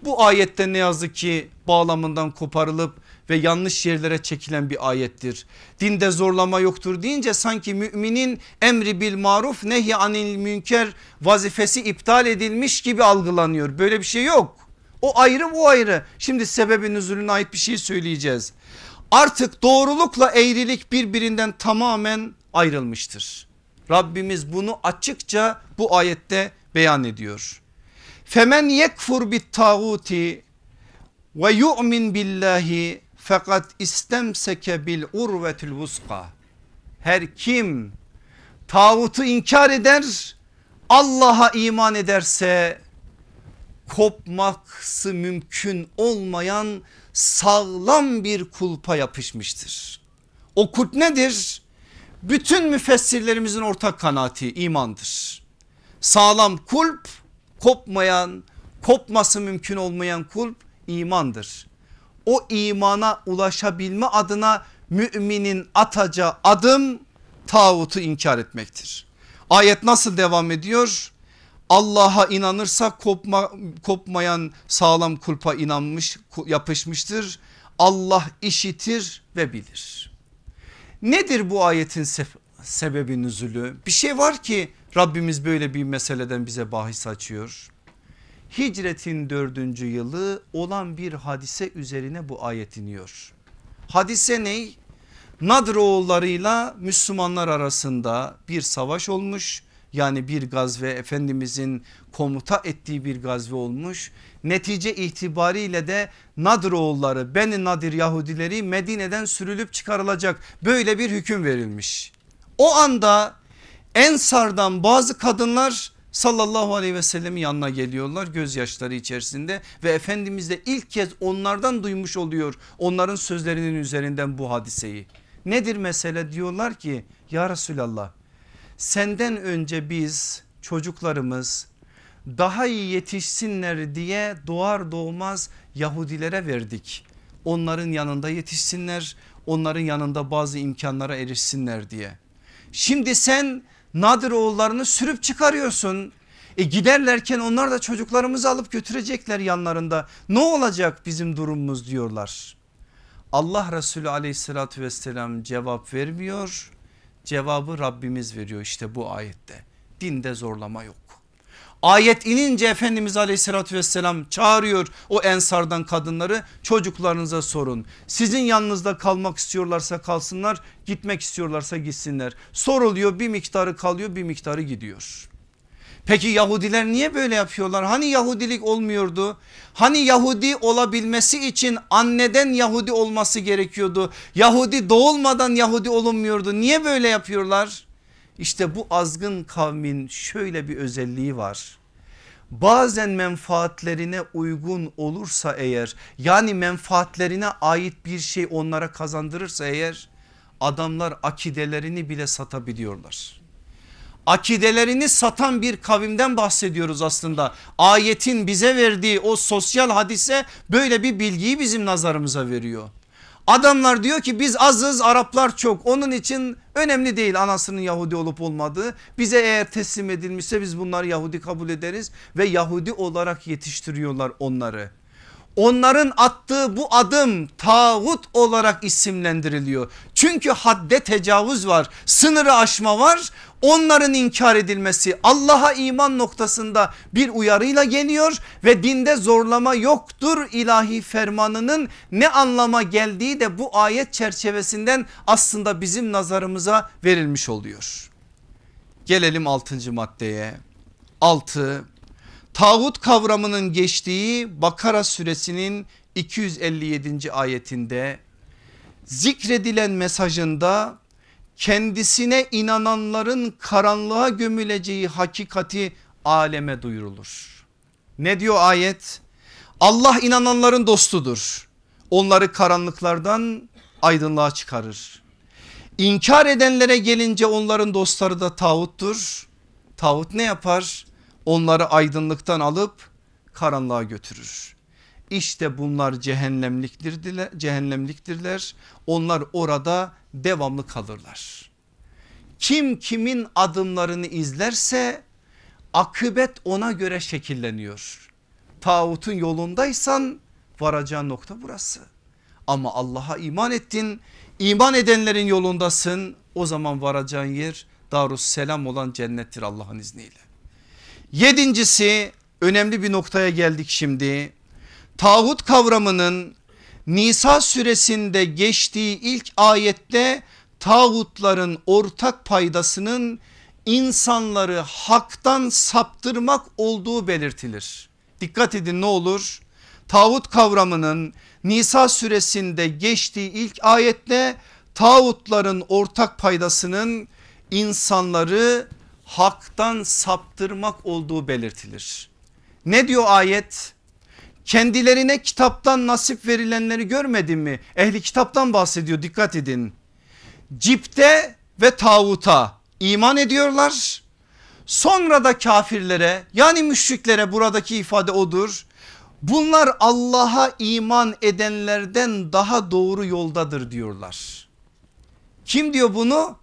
Bu ayette ne yazık ki bağlamından koparılıp ve yanlış yerlere çekilen bir ayettir. Dinde zorlama yoktur deyince sanki müminin emri bil maruf nehy anil münker vazifesi iptal edilmiş gibi algılanıyor. Böyle bir şey yok. O ayrı bu ayrı. Şimdi sebebin nüzulüne ait bir şey söyleyeceğiz. Artık doğrulukla eğrilik birbirinden tamamen ayrılmıştır. Rabbimiz bunu açıkça bu ayette beyan ediyor. Femen yekfur bit tağuti ve yu'min billahi fakat istemseke bil urvetil vuska. Her kim tağutu inkar eder Allah'a iman ederse kopması mümkün olmayan sağlam bir kulpa yapışmıştır. O kulp nedir? Bütün müfessirlerimizin ortak kanaati imandır. Sağlam kulp kopmayan kopması mümkün olmayan kulp imandır. O imana ulaşabilme adına müminin atacağı adım tağutu inkar etmektir. Ayet nasıl devam ediyor? Allah'a inanırsa kopma, kopmayan sağlam kulpa inanmış yapışmıştır. Allah işitir ve bilir. Nedir bu ayetin se sebebi nüzulü? Bir şey var ki Rabbimiz böyle bir meseleden bize bahis açıyor. Hicretin dördüncü yılı olan bir hadise üzerine bu ayet iniyor. Hadise ney? Nadir oğullarıyla Müslümanlar arasında bir savaş olmuş yani bir gazve Efendimizin komuta ettiği bir gazve olmuş. Netice itibariyle de Nadir oğulları Beni Nadir Yahudileri Medine'den sürülüp çıkarılacak böyle bir hüküm verilmiş. O anda Ensar'dan bazı kadınlar sallallahu aleyhi ve sellemin yanına geliyorlar gözyaşları içerisinde ve Efendimiz de ilk kez onlardan duymuş oluyor onların sözlerinin üzerinden bu hadiseyi. Nedir mesele diyorlar ki ya Resulallah senden önce biz çocuklarımız daha iyi yetişsinler diye doğar doğmaz Yahudilere verdik. Onların yanında yetişsinler onların yanında bazı imkanlara erişsinler diye. Şimdi sen Nadir oğullarını sürüp çıkarıyorsun. E giderlerken onlar da çocuklarımızı alıp götürecekler yanlarında. Ne olacak bizim durumumuz diyorlar. Allah Resulü aleyhissalatü vesselam cevap vermiyor. Cevabı Rabbimiz veriyor işte bu ayette. Dinde zorlama yok. Ayet inince Efendimiz aleyhissalatü vesselam çağırıyor o ensardan kadınları çocuklarınıza sorun. Sizin yanınızda kalmak istiyorlarsa kalsınlar gitmek istiyorlarsa gitsinler. Soruluyor bir miktarı kalıyor bir miktarı gidiyor. Peki Yahudiler niye böyle yapıyorlar? Hani Yahudilik olmuyordu? Hani Yahudi olabilmesi için anneden Yahudi olması gerekiyordu? Yahudi doğulmadan Yahudi olunmuyordu. Niye böyle yapıyorlar? İşte bu azgın kavmin şöyle bir özelliği var. Bazen menfaatlerine uygun olursa eğer yani menfaatlerine ait bir şey onlara kazandırırsa eğer adamlar akidelerini bile satabiliyorlar. Akidelerini satan bir kavimden bahsediyoruz aslında. Ayetin bize verdiği o sosyal hadise böyle bir bilgiyi bizim nazarımıza veriyor. Adamlar diyor ki biz azız Araplar çok onun için önemli değil anasının Yahudi olup olmadığı. Bize eğer teslim edilmişse biz bunları Yahudi kabul ederiz ve Yahudi olarak yetiştiriyorlar onları. Onların attığı bu adım tağut olarak isimlendiriliyor. Çünkü hadde tecavüz var sınırı aşma var onların inkar edilmesi Allah'a iman noktasında bir uyarıyla geliyor ve dinde zorlama yoktur ilahi fermanının ne anlama geldiği de bu ayet çerçevesinden aslında bizim nazarımıza verilmiş oluyor. Gelelim 6. maddeye. 6 tağut kavramının geçtiği Bakara suresinin 257. ayetinde zikredilen mesajında kendisine inananların karanlığa gömüleceği hakikati aleme duyurulur. Ne diyor ayet? Allah inananların dostudur. Onları karanlıklardan aydınlığa çıkarır. İnkar edenlere gelince onların dostları da tağuttur. Tağut ne yapar? Onları aydınlıktan alıp karanlığa götürür. İşte bunlar cehennemliktirdiler, cehennemliktirler. Onlar orada devamlı kalırlar. Kim kimin adımlarını izlerse akıbet ona göre şekilleniyor. Tağutun yolundaysan varacağın nokta burası. Ama Allah'a iman ettin, iman edenlerin yolundasın. O zaman varacağın yer Darus Selam olan cennettir Allah'ın izniyle. Yedincisi önemli bir noktaya geldik şimdi. Tağut kavramının Nisa suresinde geçtiği ilk ayette tağutların ortak paydasının insanları haktan saptırmak olduğu belirtilir. Dikkat edin ne olur? Tağut kavramının Nisa suresinde geçtiği ilk ayette tağutların ortak paydasının insanları haktan saptırmak olduğu belirtilir. Ne diyor ayet? Kendilerine kitaptan nasip verilenleri görmedin mi? Ehli kitaptan bahsediyor dikkat edin. Cipte ve tağuta iman ediyorlar. Sonra da kafirlere yani müşriklere buradaki ifade odur. Bunlar Allah'a iman edenlerden daha doğru yoldadır diyorlar. Kim diyor bunu?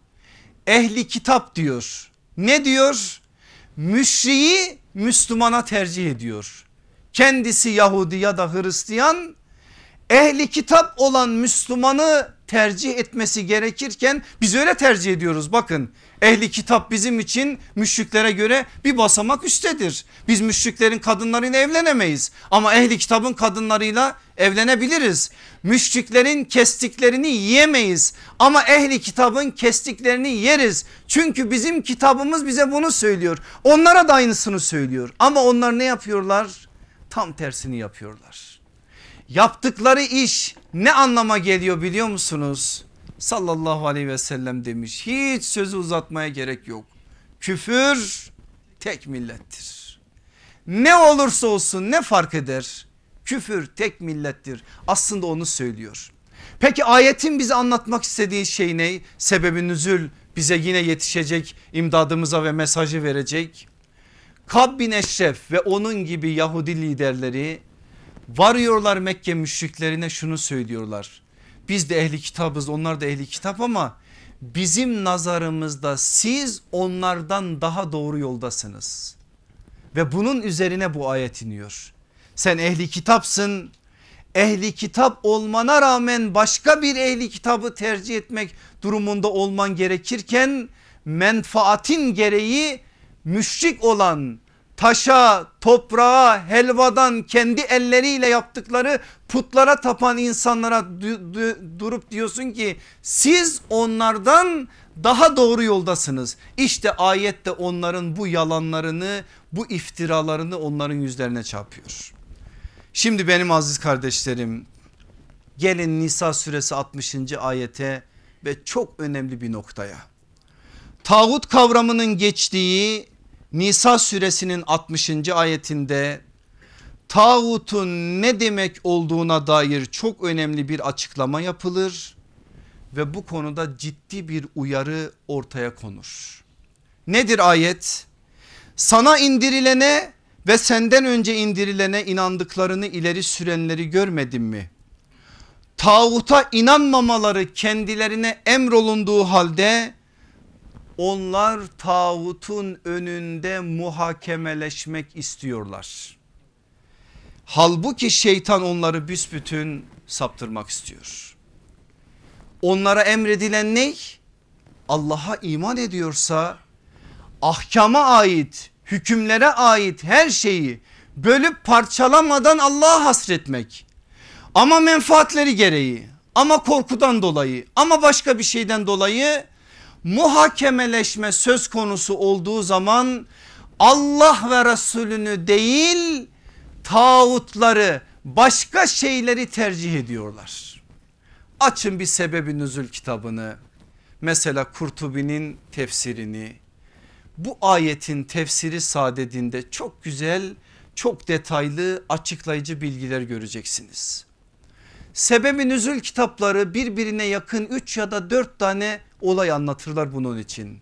Ehli kitap diyor. Ne diyor? Müşriği Müslümana tercih ediyor. Kendisi Yahudi ya da Hristiyan ehli kitap olan Müslümanı tercih etmesi gerekirken biz öyle tercih ediyoruz bakın. Ehli kitap bizim için müşriklere göre bir basamak üsttedir. Biz müşriklerin kadınlarıyla evlenemeyiz ama ehli kitabın kadınlarıyla evlenebiliriz. Müşriklerin kestiklerini yiyemeyiz ama ehli kitabın kestiklerini yeriz. Çünkü bizim kitabımız bize bunu söylüyor. Onlara da aynısını söylüyor ama onlar ne yapıyorlar? Tam tersini yapıyorlar. Yaptıkları iş ne anlama geliyor biliyor musunuz? Sallallahu aleyhi ve sellem demiş hiç sözü uzatmaya gerek yok. Küfür tek millettir. Ne olursa olsun ne fark eder? Küfür tek millettir. Aslında onu söylüyor. Peki ayetin bize anlatmak istediği şey ne? Sebebi nüzül bize yine yetişecek imdadımıza ve mesajı verecek. Kab bin Eşref ve onun gibi Yahudi liderleri varıyorlar Mekke müşriklerine şunu söylüyorlar. Biz de ehli kitabız onlar da ehli kitap ama bizim nazarımızda siz onlardan daha doğru yoldasınız. Ve bunun üzerine bu ayet iniyor. Sen ehli kitapsın ehli kitap olmana rağmen başka bir ehli kitabı tercih etmek durumunda olman gerekirken menfaatin gereği müşrik olan taşa, toprağa, helvadan kendi elleriyle yaptıkları putlara tapan insanlara durup diyorsun ki siz onlardan daha doğru yoldasınız. İşte ayette onların bu yalanlarını, bu iftiralarını onların yüzlerine çarpıyor. Şimdi benim aziz kardeşlerim gelin Nisa suresi 60. ayete ve çok önemli bir noktaya. Tağut kavramının geçtiği Nisa suresinin 60. ayetinde tağutun ne demek olduğuna dair çok önemli bir açıklama yapılır ve bu konuda ciddi bir uyarı ortaya konur. Nedir ayet? Sana indirilene ve senden önce indirilene inandıklarını ileri sürenleri görmedin mi? Tağuta inanmamaları kendilerine emrolunduğu halde onlar tağutun önünde muhakemeleşmek istiyorlar. Halbuki şeytan onları büsbütün saptırmak istiyor. Onlara emredilen ne? Allah'a iman ediyorsa ahkama ait, hükümlere ait her şeyi bölüp parçalamadan Allah'a hasretmek. Ama menfaatleri gereği, ama korkudan dolayı, ama başka bir şeyden dolayı muhakemeleşme söz konusu olduğu zaman Allah ve Resulünü değil tağutları başka şeyleri tercih ediyorlar. Açın bir sebebi nüzül kitabını mesela Kurtubi'nin tefsirini bu ayetin tefsiri sadedinde çok güzel çok detaylı açıklayıcı bilgiler göreceksiniz. Sebebi nüzül kitapları birbirine yakın 3 ya da 4 tane olay anlatırlar bunun için.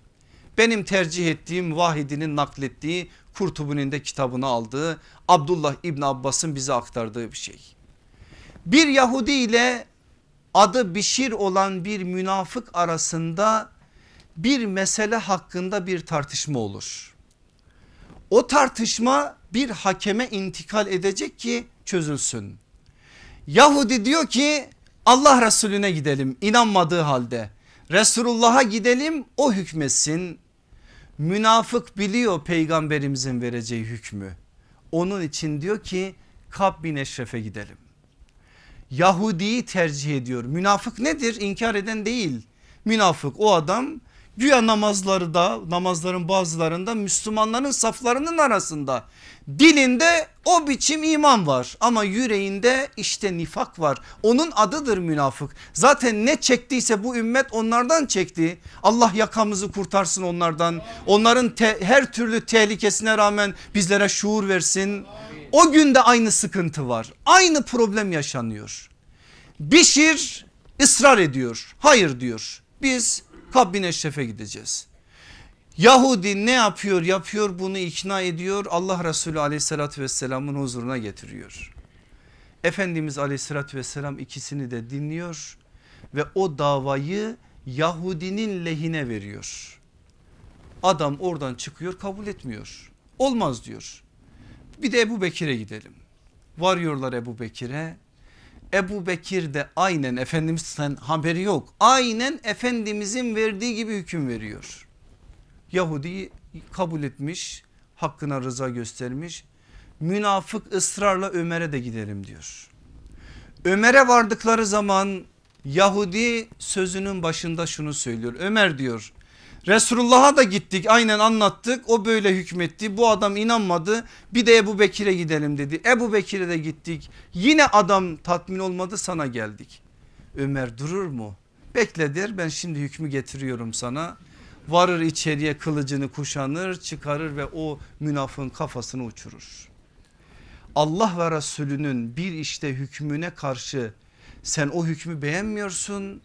Benim tercih ettiğim Vahidi'nin naklettiği Kurtubu'nun de kitabını aldığı Abdullah İbni Abbas'ın bize aktardığı bir şey. Bir Yahudi ile adı Bişir olan bir münafık arasında bir mesele hakkında bir tartışma olur. O tartışma bir hakeme intikal edecek ki çözülsün. Yahudi diyor ki Allah Resulüne gidelim inanmadığı halde. Resulullah'a gidelim o hükmetsin. Münafık biliyor peygamberimizin vereceği hükmü. Onun için diyor ki Kab bin Eşref'e gidelim. Yahudi'yi tercih ediyor. Münafık nedir? İnkar eden değil. Münafık o adam güya namazları da namazların bazılarında Müslümanların saflarının arasında. Dilinde o biçim iman var ama yüreğinde işte nifak var. Onun adıdır münafık. Zaten ne çektiyse bu ümmet onlardan çekti. Allah yakamızı kurtarsın onlardan. Onların her türlü tehlikesine rağmen bizlere şuur versin. O günde aynı sıkıntı var. Aynı problem yaşanıyor. Bişir ısrar ediyor. Hayır diyor. Biz Kab bin Eşref'e gideceğiz. Yahudi ne yapıyor yapıyor bunu ikna ediyor Allah Resulü aleyhissalatü vesselamın huzuruna getiriyor. Efendimiz aleyhissalatü vesselam ikisini de dinliyor ve o davayı Yahudinin lehine veriyor. Adam oradan çıkıyor kabul etmiyor. Olmaz diyor. Bir de Ebu Bekir'e gidelim. Varıyorlar Ebu Bekir'e. Ebu Bekir de aynen Efendimiz'den haberi yok. Aynen Efendimizin verdiği gibi hüküm veriyor. Yahudi kabul etmiş hakkına rıza göstermiş. Münafık ısrarla Ömer'e de gidelim diyor. Ömer'e vardıkları zaman Yahudi sözünün başında şunu söylüyor. Ömer diyor Resulullah'a da gittik aynen anlattık o böyle hükmetti bu adam inanmadı bir de Ebu Bekir'e gidelim dedi. Ebu Bekir'e de gittik yine adam tatmin olmadı sana geldik. Ömer durur mu? Bekle der ben şimdi hükmü getiriyorum sana. Varır içeriye kılıcını kuşanır çıkarır ve o münafığın kafasını uçurur. Allah ve Resulünün bir işte hükmüne karşı sen o hükmü beğenmiyorsun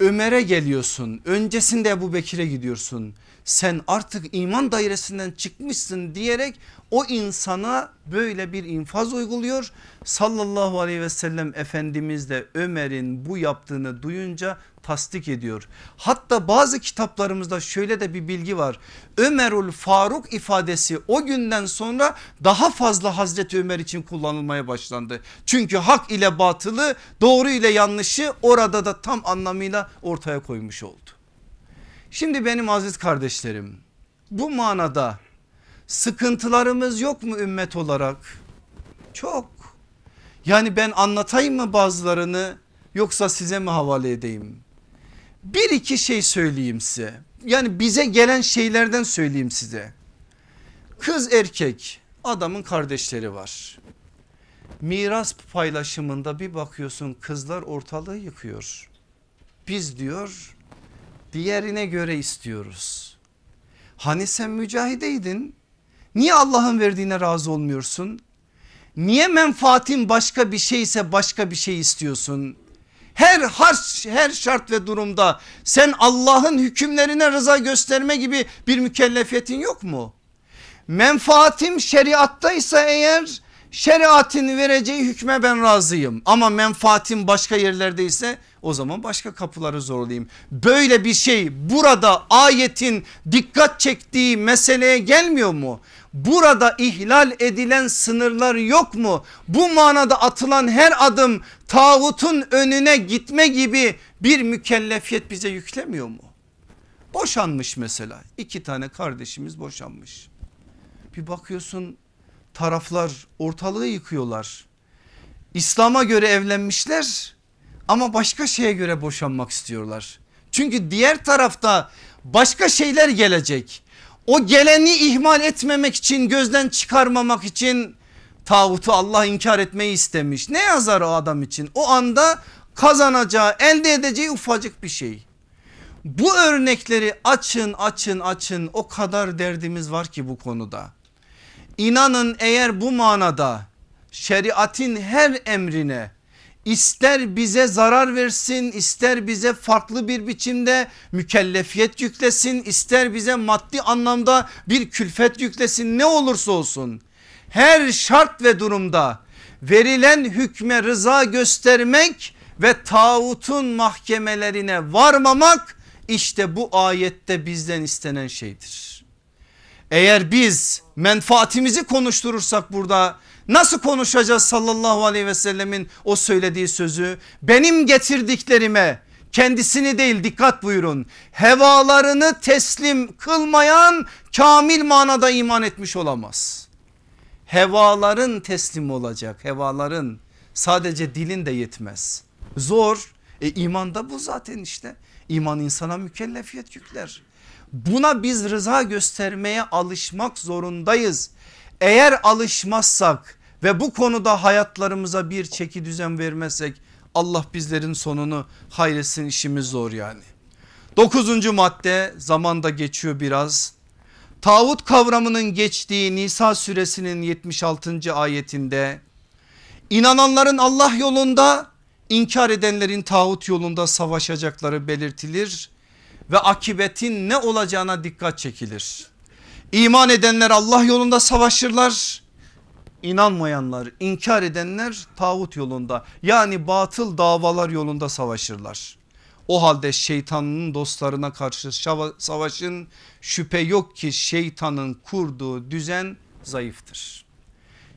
Ömer'e geliyorsun. Öncesinde Ebu Bekir'e gidiyorsun sen artık iman dairesinden çıkmışsın diyerek o insana böyle bir infaz uyguluyor. Sallallahu aleyhi ve sellem Efendimiz de Ömer'in bu yaptığını duyunca tasdik ediyor. Hatta bazı kitaplarımızda şöyle de bir bilgi var. Ömerül Faruk ifadesi o günden sonra daha fazla Hazreti Ömer için kullanılmaya başlandı. Çünkü hak ile batılı doğru ile yanlışı orada da tam anlamıyla ortaya koymuş oldu. Şimdi benim aziz kardeşlerim bu manada sıkıntılarımız yok mu ümmet olarak? Çok. Yani ben anlatayım mı bazılarını yoksa size mi havale edeyim? Bir iki şey söyleyeyim size. Yani bize gelen şeylerden söyleyeyim size. Kız erkek adamın kardeşleri var. Miras paylaşımında bir bakıyorsun kızlar ortalığı yıkıyor. Biz diyor diğerine göre istiyoruz. Hani sen mücahideydin niye Allah'ın verdiğine razı olmuyorsun? Niye menfaatin başka bir şeyse başka bir şey istiyorsun? Her harç, her şart ve durumda sen Allah'ın hükümlerine rıza gösterme gibi bir mükellefiyetin yok mu? Menfaatim şeriattaysa eğer şeriatın vereceği hükme ben razıyım ama menfaatim başka yerlerdeyse o zaman başka kapıları zorlayayım. Böyle bir şey burada ayetin dikkat çektiği meseleye gelmiyor mu? Burada ihlal edilen sınırlar yok mu? Bu manada atılan her adım tağutun önüne gitme gibi bir mükellefiyet bize yüklemiyor mu? Boşanmış mesela iki tane kardeşimiz boşanmış. Bir bakıyorsun taraflar ortalığı yıkıyorlar. İslam'a göre evlenmişler ama başka şeye göre boşanmak istiyorlar. Çünkü diğer tarafta başka şeyler gelecek. O geleni ihmal etmemek için gözden çıkarmamak için tağutu Allah inkar etmeyi istemiş. Ne yazar o adam için? O anda kazanacağı elde edeceği ufacık bir şey. Bu örnekleri açın açın açın o kadar derdimiz var ki bu konuda. İnanın eğer bu manada şeriatin her emrine ister bize zarar versin ister bize farklı bir biçimde mükellefiyet yüklesin ister bize maddi anlamda bir külfet yüklesin ne olursa olsun her şart ve durumda verilen hükme rıza göstermek ve tağutun mahkemelerine varmamak işte bu ayette bizden istenen şeydir. Eğer biz menfaatimizi konuşturursak burada nasıl konuşacağız sallallahu aleyhi ve sellemin o söylediği sözü? Benim getirdiklerime kendisini değil dikkat buyurun hevalarını teslim kılmayan kamil manada iman etmiş olamaz. Hevaların teslim olacak hevaların sadece dilin de yetmez. Zor. E imanda bu zaten işte. İman insana mükellefiyet yükler buna biz rıza göstermeye alışmak zorundayız eğer alışmazsak ve bu konuda hayatlarımıza bir çeki düzen vermezsek Allah bizlerin sonunu hayretsin işimiz zor yani. Dokuzuncu madde zamanda geçiyor biraz. Tağut kavramının geçtiği Nisa suresinin 76. ayetinde inananların Allah yolunda inkar edenlerin tağut yolunda savaşacakları belirtilir ve akibetin ne olacağına dikkat çekilir. İman edenler Allah yolunda savaşırlar. İnanmayanlar, inkar edenler tağut yolunda yani batıl davalar yolunda savaşırlar. O halde şeytanın dostlarına karşı savaşın şüphe yok ki şeytanın kurduğu düzen zayıftır.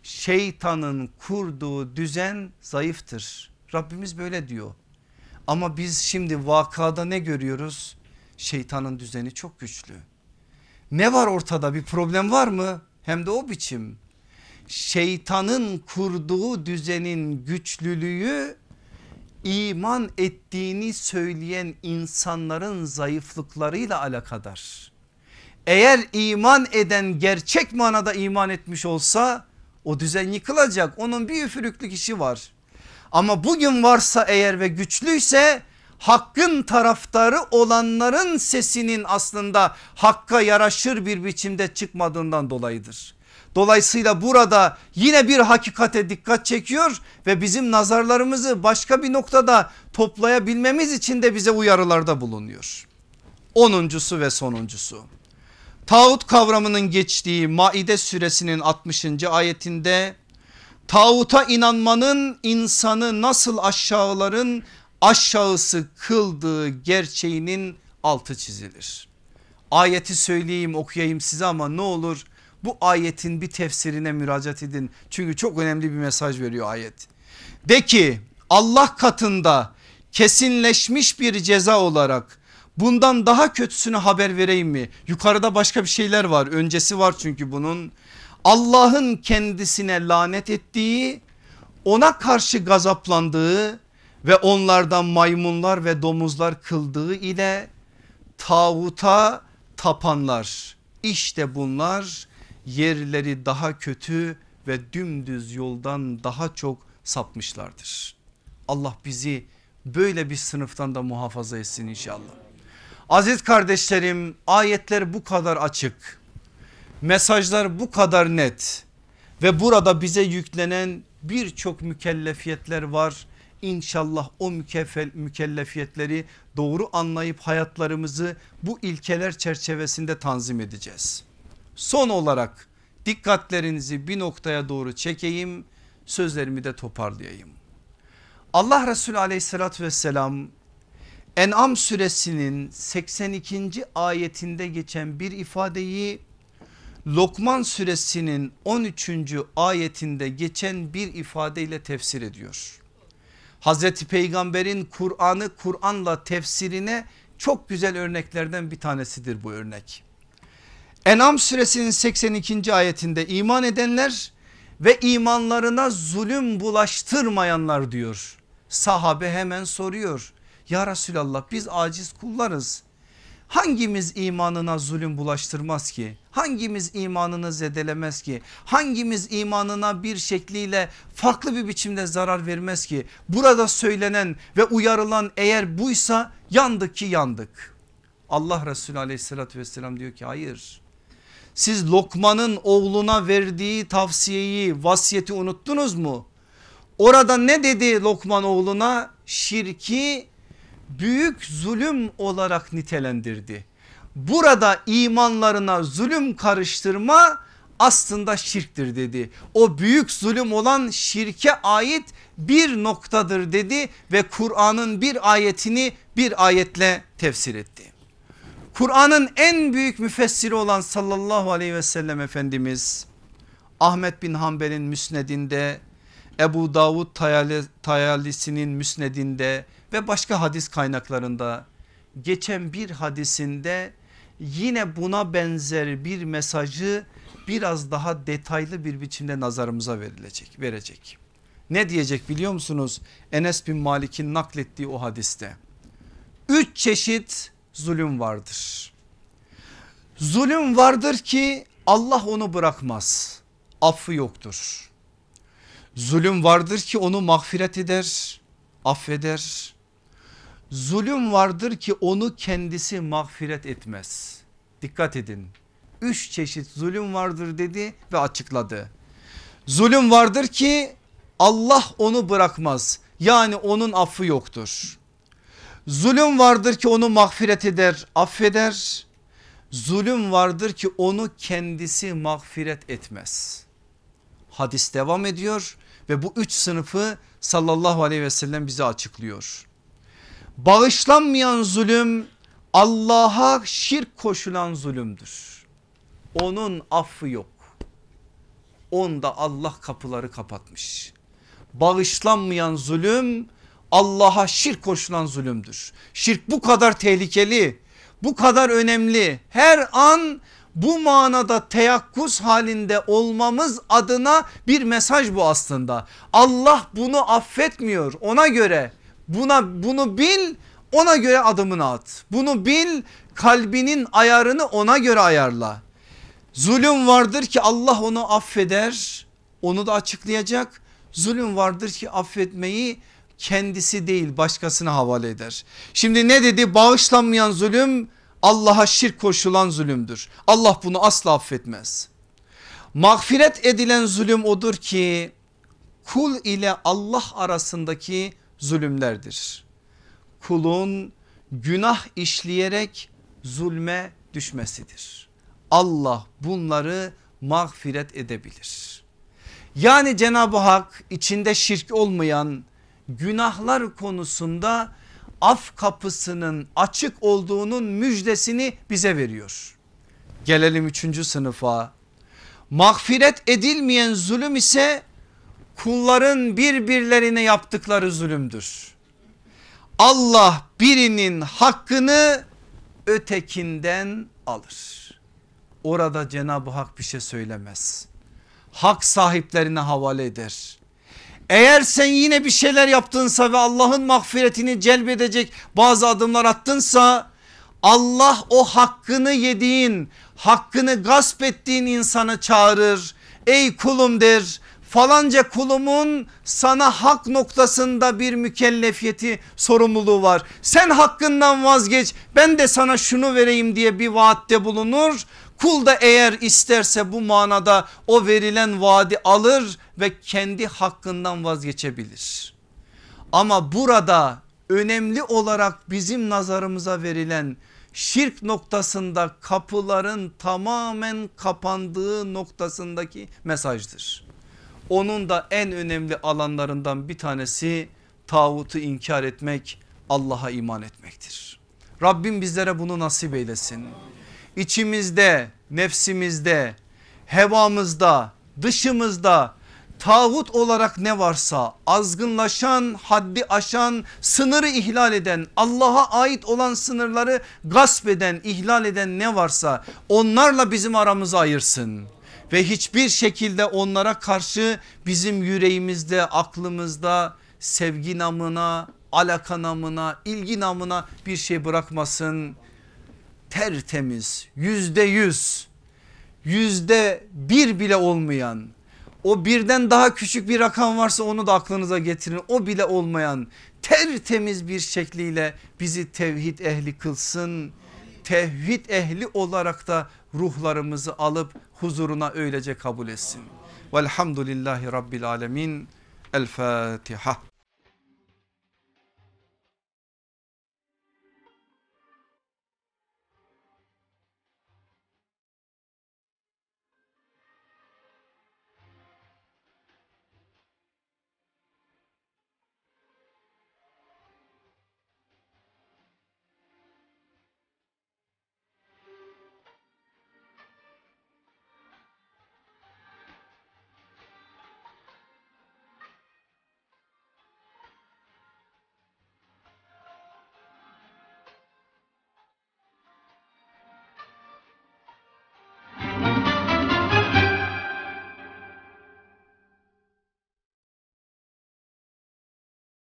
Şeytanın kurduğu düzen zayıftır. Rabbimiz böyle diyor. Ama biz şimdi vakada ne görüyoruz? Şeytanın düzeni çok güçlü. Ne var ortada bir problem var mı? Hem de o biçim. Şeytanın kurduğu düzenin güçlülüğü iman ettiğini söyleyen insanların zayıflıklarıyla alakadar. Eğer iman eden gerçek manada iman etmiş olsa o düzen yıkılacak. Onun bir üfürüklük işi var. Ama bugün varsa eğer ve güçlüyse hakkın taraftarı olanların sesinin aslında hakka yaraşır bir biçimde çıkmadığından dolayıdır. Dolayısıyla burada yine bir hakikate dikkat çekiyor ve bizim nazarlarımızı başka bir noktada toplayabilmemiz için de bize uyarılarda bulunuyor. Onuncusu ve sonuncusu. Tağut kavramının geçtiği Maide suresinin 60. ayetinde tağuta inanmanın insanı nasıl aşağıların aşağısı kıldığı gerçeğinin altı çizilir. Ayeti söyleyeyim okuyayım size ama ne olur bu ayetin bir tefsirine müracaat edin. Çünkü çok önemli bir mesaj veriyor ayet. De ki Allah katında kesinleşmiş bir ceza olarak bundan daha kötüsünü haber vereyim mi? Yukarıda başka bir şeyler var öncesi var çünkü bunun. Allah'ın kendisine lanet ettiği ona karşı gazaplandığı ve onlardan maymunlar ve domuzlar kıldığı ile tağuta tapanlar işte bunlar yerleri daha kötü ve dümdüz yoldan daha çok sapmışlardır. Allah bizi böyle bir sınıftan da muhafaza etsin inşallah. Aziz kardeşlerim ayetler bu kadar açık. Mesajlar bu kadar net ve burada bize yüklenen birçok mükellefiyetler var İnşallah o mükellefiyetleri doğru anlayıp hayatlarımızı bu ilkeler çerçevesinde tanzim edeceğiz. Son olarak dikkatlerinizi bir noktaya doğru çekeyim sözlerimi de toparlayayım. Allah Resulü aleyhissalatü vesselam En'am suresinin 82. ayetinde geçen bir ifadeyi Lokman suresinin 13. ayetinde geçen bir ifadeyle tefsir ediyor. Hazreti Peygamber'in Kur'an'ı Kur'an'la tefsirine çok güzel örneklerden bir tanesidir bu örnek. En'am suresinin 82. ayetinde iman edenler ve imanlarına zulüm bulaştırmayanlar diyor. Sahabe hemen soruyor. Ya Resulallah biz aciz kullarız. Hangimiz imanına zulüm bulaştırmaz ki? Hangimiz imanını zedelemez ki? Hangimiz imanına bir şekliyle farklı bir biçimde zarar vermez ki? Burada söylenen ve uyarılan eğer buysa yandık ki yandık. Allah Resulü aleyhissalatü vesselam diyor ki hayır. Siz Lokman'ın oğluna verdiği tavsiyeyi vasiyeti unuttunuz mu? Orada ne dedi Lokman oğluna? Şirki büyük zulüm olarak nitelendirdi. Burada imanlarına zulüm karıştırma aslında şirktir dedi. O büyük zulüm olan şirke ait bir noktadır dedi ve Kur'an'ın bir ayetini bir ayetle tefsir etti. Kur'an'ın en büyük müfessiri olan sallallahu aleyhi ve sellem Efendimiz Ahmet bin Hanbel'in müsnedinde Ebu Davud Tayalisi'nin müsnedinde ve başka hadis kaynaklarında geçen bir hadisinde yine buna benzer bir mesajı biraz daha detaylı bir biçimde nazarımıza verilecek verecek. Ne diyecek biliyor musunuz? Enes bin Malik'in naklettiği o hadiste. Üç çeşit zulüm vardır. Zulüm vardır ki Allah onu bırakmaz. Affı yoktur. Zulüm vardır ki onu mağfiret eder, affeder. Zulüm vardır ki onu kendisi mağfiret etmez. Dikkat edin. Üç çeşit zulüm vardır dedi ve açıkladı. Zulüm vardır ki Allah onu bırakmaz. Yani onun affı yoktur. Zulüm vardır ki onu mağfiret eder, affeder. Zulüm vardır ki onu kendisi mağfiret etmez. Hadis devam ediyor ve bu üç sınıfı sallallahu aleyhi ve sellem bize açıklıyor. Bağışlanmayan zulüm Allah'a şirk koşulan zulümdür. Onun affı yok. Onda Allah kapıları kapatmış. Bağışlanmayan zulüm Allah'a şirk koşulan zulümdür. Şirk bu kadar tehlikeli, bu kadar önemli. Her an bu manada teyakkuz halinde olmamız adına bir mesaj bu aslında. Allah bunu affetmiyor ona göre buna bunu bil ona göre adımını at. Bunu bil kalbinin ayarını ona göre ayarla. Zulüm vardır ki Allah onu affeder onu da açıklayacak. Zulüm vardır ki affetmeyi kendisi değil başkasına havale eder. Şimdi ne dedi bağışlanmayan zulüm Allah'a şirk koşulan zulümdür. Allah bunu asla affetmez. Mağfiret edilen zulüm odur ki kul ile Allah arasındaki zulümlerdir. Kulun günah işleyerek zulme düşmesidir. Allah bunları mağfiret edebilir. Yani Cenab-ı Hak içinde şirk olmayan günahlar konusunda af kapısının açık olduğunun müjdesini bize veriyor. Gelelim üçüncü sınıfa. Mağfiret edilmeyen zulüm ise kulların birbirlerine yaptıkları zulümdür. Allah birinin hakkını ötekinden alır. Orada Cenab-ı Hak bir şey söylemez. Hak sahiplerine havale eder. Eğer sen yine bir şeyler yaptınsa ve Allah'ın mağfiretini celbedecek bazı adımlar attınsa Allah o hakkını yediğin hakkını gasp ettiğin insanı çağırır. Ey kulum der falanca kulumun sana hak noktasında bir mükellefiyeti sorumluluğu var. Sen hakkından vazgeç ben de sana şunu vereyim diye bir vaatte bulunur. Kul da eğer isterse bu manada o verilen vaadi alır ve kendi hakkından vazgeçebilir. Ama burada önemli olarak bizim nazarımıza verilen şirk noktasında kapıların tamamen kapandığı noktasındaki mesajdır. Onun da en önemli alanlarından bir tanesi tağutu inkar etmek Allah'a iman etmektir. Rabbim bizlere bunu nasip eylesin içimizde, nefsimizde, hevamızda, dışımızda tağut olarak ne varsa azgınlaşan, haddi aşan, sınırı ihlal eden, Allah'a ait olan sınırları gasp eden, ihlal eden ne varsa onlarla bizim aramızı ayırsın. Ve hiçbir şekilde onlara karşı bizim yüreğimizde, aklımızda sevgi namına, alaka namına, ilgi namına bir şey bırakmasın. Tertemiz yüzde yüz yüzde bir bile olmayan o birden daha küçük bir rakam varsa onu da aklınıza getirin. O bile olmayan tertemiz bir şekliyle bizi tevhid ehli kılsın. Tevhid ehli olarak da ruhlarımızı alıp huzuruna öylece kabul etsin velhamdülillahi rabbil alemin El Fatiha.